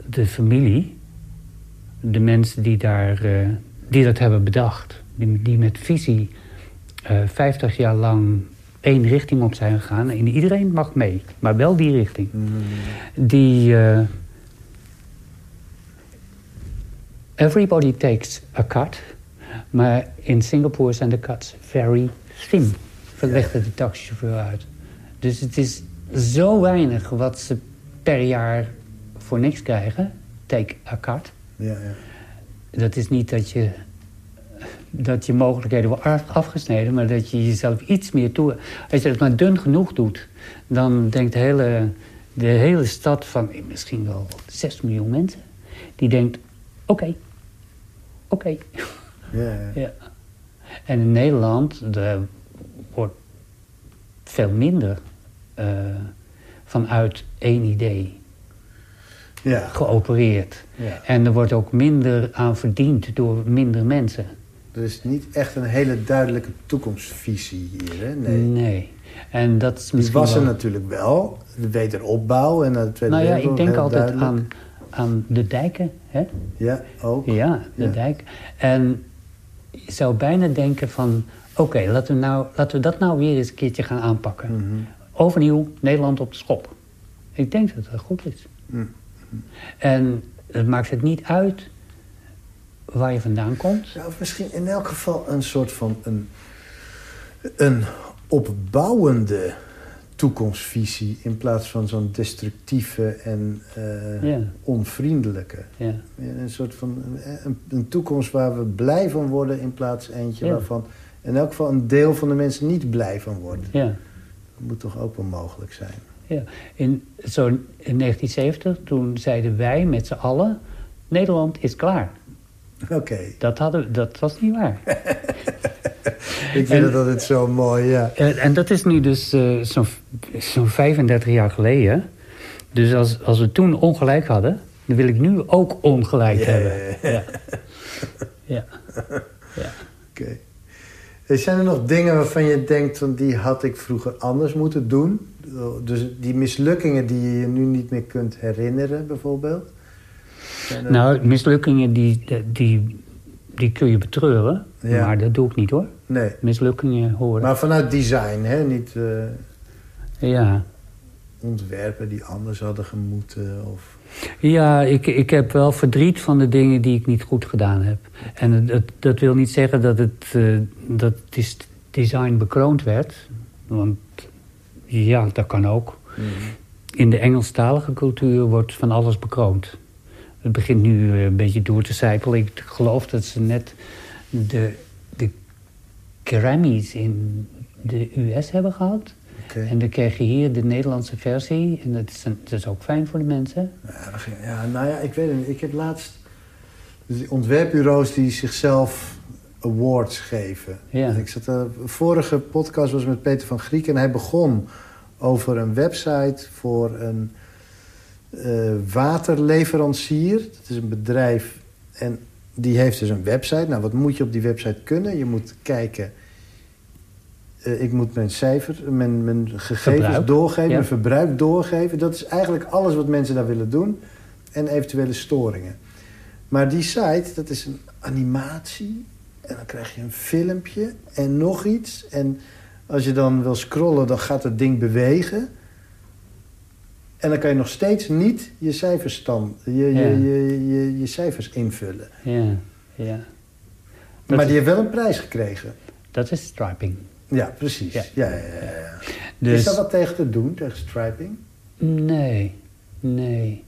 de familie, de mensen die, daar, eh, die dat hebben bedacht, die, die met visie eh 50 jaar lang één richting op zijn gegaan. En iedereen mag mee, maar wel die richting. Mhm. Die. Everybody takes a cut. Maar in Singapore zijn de cuts very thin. Verlegde de taxichauffeur uit. Dus het is zo weinig wat ze per jaar voor niks krijgen. Take a cut. Ja, ja. Dat is niet dat je, dat je mogelijkheden worden af- afgesneden, maar dat je jezelf iets meer toe. Als je het maar dun genoeg doet, dan denkt de hele, de hele stad van misschien wel 6 miljoen mensen, die denkt: oké, oké. Ja, ja. Ja. En in Nederland er wordt veel minder eh, vanuit één idee Ja. geopereerd. Ja. En er wordt ook minder aan verdiend door minder mensen. Er is niet echt een hele duidelijke toekomstvisie hier, hè? Nee. Nee. En dat is Die misschien was er wel- natuurlijk wel. De wederopbouw en de Tweede Nou ja, ik denk altijd duidelijk. aan, aan de dijken. Hè? Ja, ook. Ja, de Ja. dijk. En je zou bijna denken van... Oké, laten, we nou, laten we dat nou weer eens een keertje gaan aanpakken. Mhm. Overnieuw Nederland op de schop. Ik denk dat dat goed is. Mhm. En het maakt het niet uit waar je vandaan komt. Ja, of misschien in elk geval een soort van een, een opbouwende toekomstvisie... in plaats van zo'n destructieve en eh, onvriendelijke. Een soort van een, een toekomst waar we blij van worden... in plaats eentje waarvan in elk geval een deel van de mensen niet blij van wordt. ja. Dat moet toch ook wel mogelijk zijn. Ja, in, zo in 1970, toen zeiden wij met z'n allen... Nederland is klaar. Oké, Dat, hadden, dat was niet waar. ik vind En- het altijd zo mooi, ja. en, en dat is nu dus eh, zo'n zo'n 35 jaar geleden. Dus als, als we toen ongelijk hadden... dan wil ik nu ook ongelijk hebben. ja, Ja. Ja. Oké. Zijn er nog dingen waarvan je denkt... van die had ik vroeger anders moeten doen? Dus die mislukkingen die je je nu niet meer kunt herinneren, bijvoorbeeld? Er- Nou, mislukkingen die, die, die kun je betreuren. Ja. Maar dat doe ik niet hoor. Nee, Mislukkingen horen. maar vanuit design, hè? Niet eh, Ja. ontwerpen die anders hadden gemoeten. Of... Ja, ik, ik heb wel verdriet van de dingen die ik niet goed gedaan heb. En het- dat wil niet zeggen dat het eh, dat het design bekroond werd. Want ja, dat kan ook. In de Engelstalige cultuur wordt van alles bekroond. Het begint nu eh, een beetje door te sijpelen. Ik geloof dat ze net de, de Grammys in de US hebben gehad. En dan krijg je hier de Nederlandse versie. En dat is, een- dat is ook fijn voor de mensen. Ja, nou ja, ik weet het niet. Ik heb laatst dus ontwerpbureaus die zichzelf awards geven. Ja. Ik zat, de vorige podcast was met Peter van Griek en hij begon over een website voor een eh, waterleverancier. Dat is een bedrijf en die heeft dus een website. Nou, wat moet je op die website kunnen? Je moet kijken... eh, ik moet mijn cijfer, mijn, mijn gegevens Verbruik, doorgeven, ja. mijn verbruik doorgeven. Dat is eigenlijk alles wat mensen daar willen doen. En eventuele storingen. Maar die site, dat is een animatie. En dan krijg je een filmpje en nog iets. En als je dan wil scrollen, dan gaat het ding bewegen. En dan kan je nog steeds niet je cijfers, stand, je, je, Ja. je, je, je cijfers invullen. Ja, ja. Dat maar die heeft wel een prijs gekregen. Dat is striping. Ja, precies. Ja. Ja. Ja. Dus, Is daar wat tegen te doen, tegen striping? Nee, nee,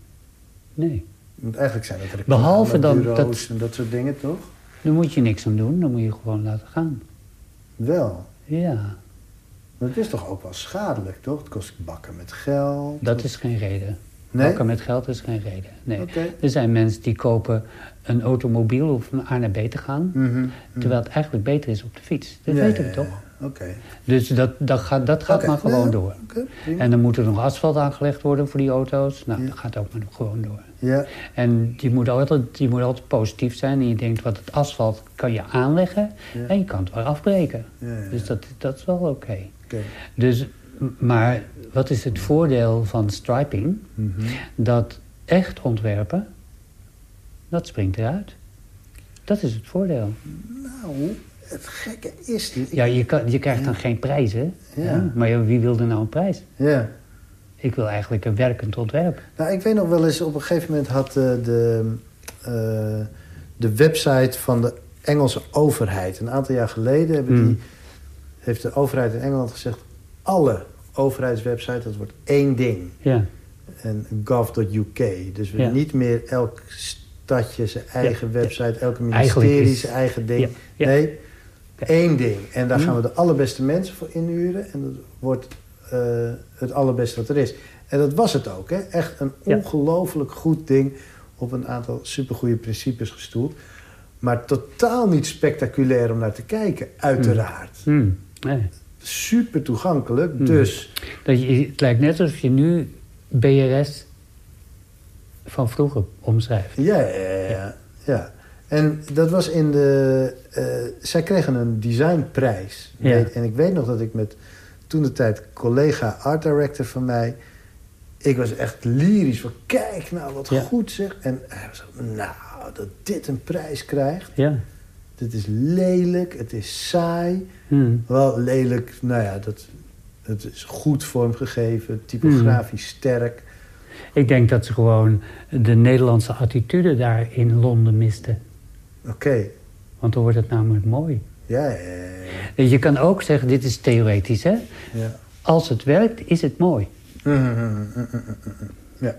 nee. Want eigenlijk zijn het Behalve dan dat- en dat soort dingen, toch? Daar moet je niks aan doen, dan moet je gewoon laten gaan. Wel. Ja, Maar het is toch ook wel schadelijk, toch? Het kost bakken met geld. dat is geen reden. Nee? Bakken met geld is geen reden. Nee. Er zijn mensen die kopen een automobiel om van A naar B te gaan. Mhm. Terwijl het eigenlijk beter is op de fiets. Dat Ja, weten we ja. toch? Oké. Dus dat, dat gaat, dat gaat maar gewoon door. En dan moet er nog asfalt aangelegd worden voor die auto's. Nou, dat gaat ook maar gewoon door. Ja, En je moet, altijd, je moet altijd positief zijn. En je denkt, wat het asfalt kan je aanleggen. En je kan het wel afbreken. Dus dat, dat is wel oké. Dus, maar wat is het voordeel van striping? Mhm. Dat echt ontwerpen, dat springt eruit. Dat is het voordeel. Nou, het gekke is... dit- Ja, je, kan, je krijgt dan geen prijs, hè? Ja. Maar wie wil er nou een prijs? Ja. Ik wil eigenlijk een werkend ontwerp. Nou, ik weet nog wel eens, op een gegeven moment had eh, de, eh, de website van de Engelse overheid... een aantal jaar geleden hebben Hmm. die, heeft de overheid in Engeland gezegd... alle overheidswebsites, dat wordt één ding. Ja, En gov.uk. Dus we Ja. niet meer elk stadje zijn eigen Ja, website... elke ministerie is- zijn eigen ding. Nee, één ding. En daar Hmm. gaan we de allerbeste mensen voor inhuren. En dat wordt eh, het allerbeste wat er is. En dat was het ook. Hè? Echt een ongelooflijk goed ding... op een aantal supergoeie principes gestoeld. Maar totaal niet spectaculair om naar te kijken, uiteraard. Hm, nee. Super toegankelijk, Hmm. dus... Dat je, het lijkt net alsof je nu BRS van vroeger omschrijft. Ja, ja, ja. En dat was in de... eh, zij kregen een designprijs. Ja. En ik weet nog dat ik met toen de tijd collega art director van mij... Ik was echt lyrisch van, kijk nou wat Ja. goed zeg. En hij was zo, nou, dat dit een prijs krijgt. Ja. Dit is lelijk, het is saai. Hm. Wel lelijk, nou ja, dat, het is goed vormgegeven, typografisch sterk. Ik denk dat ze gewoon de Nederlandse attitude daar in Londen misten. Oké, Want dan wordt het namelijk mooi. ja, ja, ja, Je kan ook zeggen, dit is theoretisch, hè? ja. Als het werkt, is het mooi. Ja.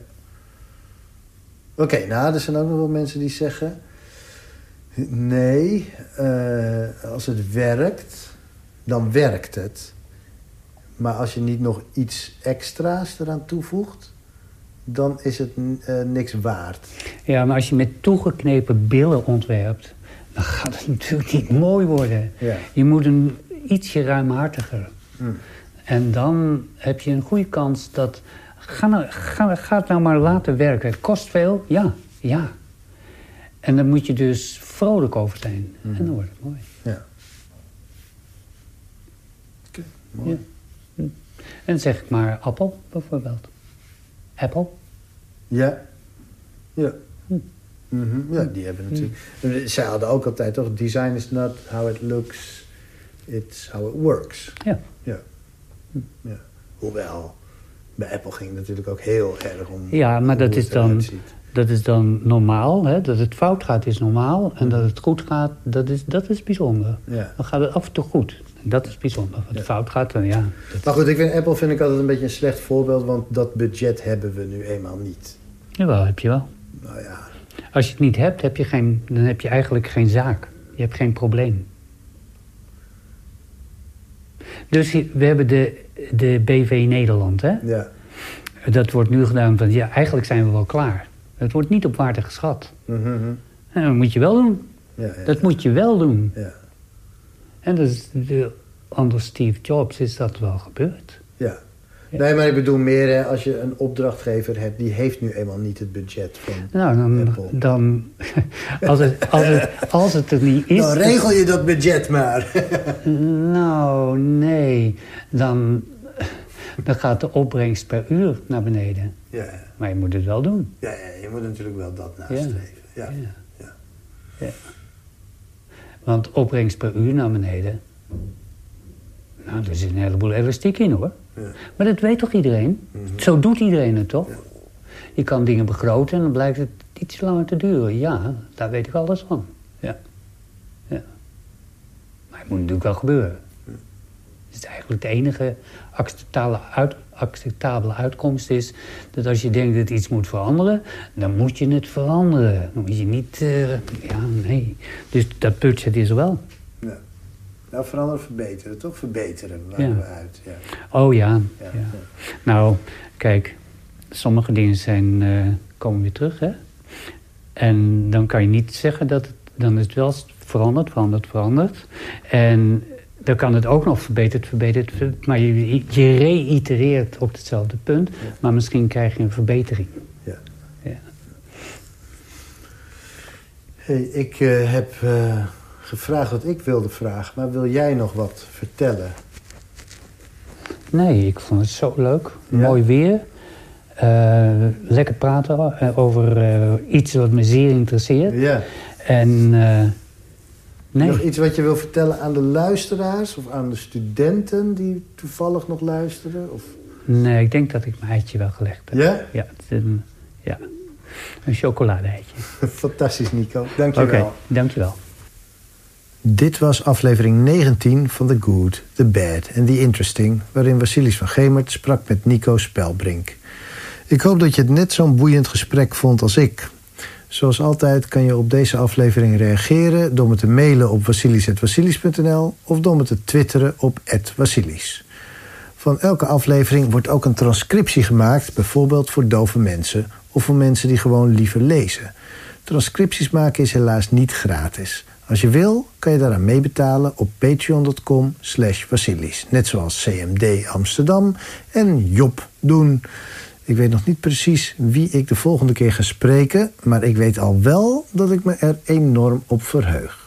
Oké, nou, er zijn ook nog wel mensen die zeggen... Nee, eh, als het werkt, dan werkt het. Maar als je niet nog iets extra's eraan toevoegt... dan is het eh, niks waard. Ja, maar als je met toegeknepen billen ontwerpt... dan gaat het natuurlijk niet mooi worden. Ja. Je moet een ietsje ruimhartiger. Mm. En dan heb je een goede kans dat... Ga, nou, ga, ga het nou maar laten werken. Het kost veel, ja, ja. En dan moet je dus vrolijk over zijn. En dan wordt het mooi. Ja. Oké, mooi. Ja. Hm. En dan zeg ik maar appel, bijvoorbeeld. Apple. Ja. Ja. Hm. Mhm. Ja, die hebben natuurlijk... Zij hadden ook altijd toch... Design is not how it looks, it's how it works. Ja. Ja. ja. Hoewel, bij Apple ging het natuurlijk ook heel erg om... Ja, maar hoe dat het is dan, eruit ziet. Dat is dan normaal. Hè? Dat het fout gaat is normaal. En dat het goed gaat, dat is, dat is bijzonder. Ja. Dan gaat het af en toe goed. Dat is bijzonder. Als het Ja. fout gaat, dan ja. Dat, Maar goed, ik vind Apple vind ik altijd een beetje een slecht voorbeeld... want dat budget hebben we nu eenmaal niet. jawel, heb je wel. Nou ja, Als je het niet hebt, heb je geen, dan heb je eigenlijk geen zaak. Je hebt geen probleem. Dus we hebben de, de BV Nederland, hè? ja. Dat wordt nu gedaan van, ja, eigenlijk zijn we wel klaar. Het wordt niet op waarde geschat. Mhm, mhm. En dat moet je wel doen. ja, ja. Dat moet je wel doen. ja. En dat is de, onder Steve Jobs is dat wel gebeurd. Ja. Nee, maar ik bedoel meer hè, als je een opdrachtgever hebt... die heeft nu eenmaal niet het budget van Nou, dan... Apple. dan als, het, als, het, als het er niet is... Nou, regel je dat budget maar. Nou, nee. Dan, dan gaat de opbrengst per uur naar beneden. Ja, Maar je moet het wel doen. ja, ja, je moet natuurlijk wel dat nastreven. Ja. Ja. Ja. Want opbrengst per uur naar beneden... Nou, er zit een heleboel elastiek in, hoor. Ja. Maar dat weet toch iedereen? Zo doet iedereen het, toch? Je kan dingen begroten en dan blijkt het iets langer te duren. Ja, daar weet ik alles van. Ja. ja. Maar het moet natuurlijk wel gebeuren. Het is eigenlijk de enige acceptabele, uit, acceptabele uitkomst is... dat als je denkt dat iets moet veranderen... dan moet je het veranderen. Dan moet je niet... eh, ja, nee. Dus dat budget is er wel. Ja. Nou, veranderen, verbeteren. Toch verbeteren Ja. we uit. Ja. Oh ja. Ja, ja. ja. Nou, kijk, sommige dingen zijn, eh, komen weer terug, hè? En dan kan je niet zeggen dat het, dan is het wel veranderd, veranderd, veranderd. En dan kan het ook nog verbeterd, verbeterd, ver- maar je, je reitereert op hetzelfde punt, maar misschien krijg je een verbetering. Ja. Ja. Hey, ik eh, heb eh, gevraagd wat ik wilde vragen, maar wil jij nog wat vertellen? Nee, ik vond het zo leuk. Ja. Mooi weer. Eh, lekker praten over iets wat me zeer interesseert. Ja. En nee. Nog iets wat je wil vertellen aan de luisteraars of aan de studenten die toevallig nog luisteren? Of... Nee, ik denk dat ik mijn eitje wel gelegd heb. Ja? Ja, een, ja. een chocoladeitje. Fantastisch, Nico. Oké, Dankjewel. dankjewel. Dit was aflevering 19 van The Good, The Bad and The Interesting... waarin Vasilis van Gemert sprak met Nico Spelbrink. Ik hoop dat je het net zo'n boeiend gesprek vond als ik. Zoals altijd kan je op deze aflevering reageren... door me te mailen op vasilis.vasilis.nl... of door me te twitteren op @vasilis. Van elke aflevering wordt ook een transcriptie gemaakt... bijvoorbeeld voor dove mensen... of voor mensen die gewoon liever lezen. Transcripties maken is helaas niet gratis. Als je wil, kan je daaraan meebetalen op patreon.com slash. Net zoals CMD Amsterdam en Job doen. Ik weet nog niet precies wie ik de volgende keer ga spreken... maar ik weet al wel dat ik me er enorm op verheug.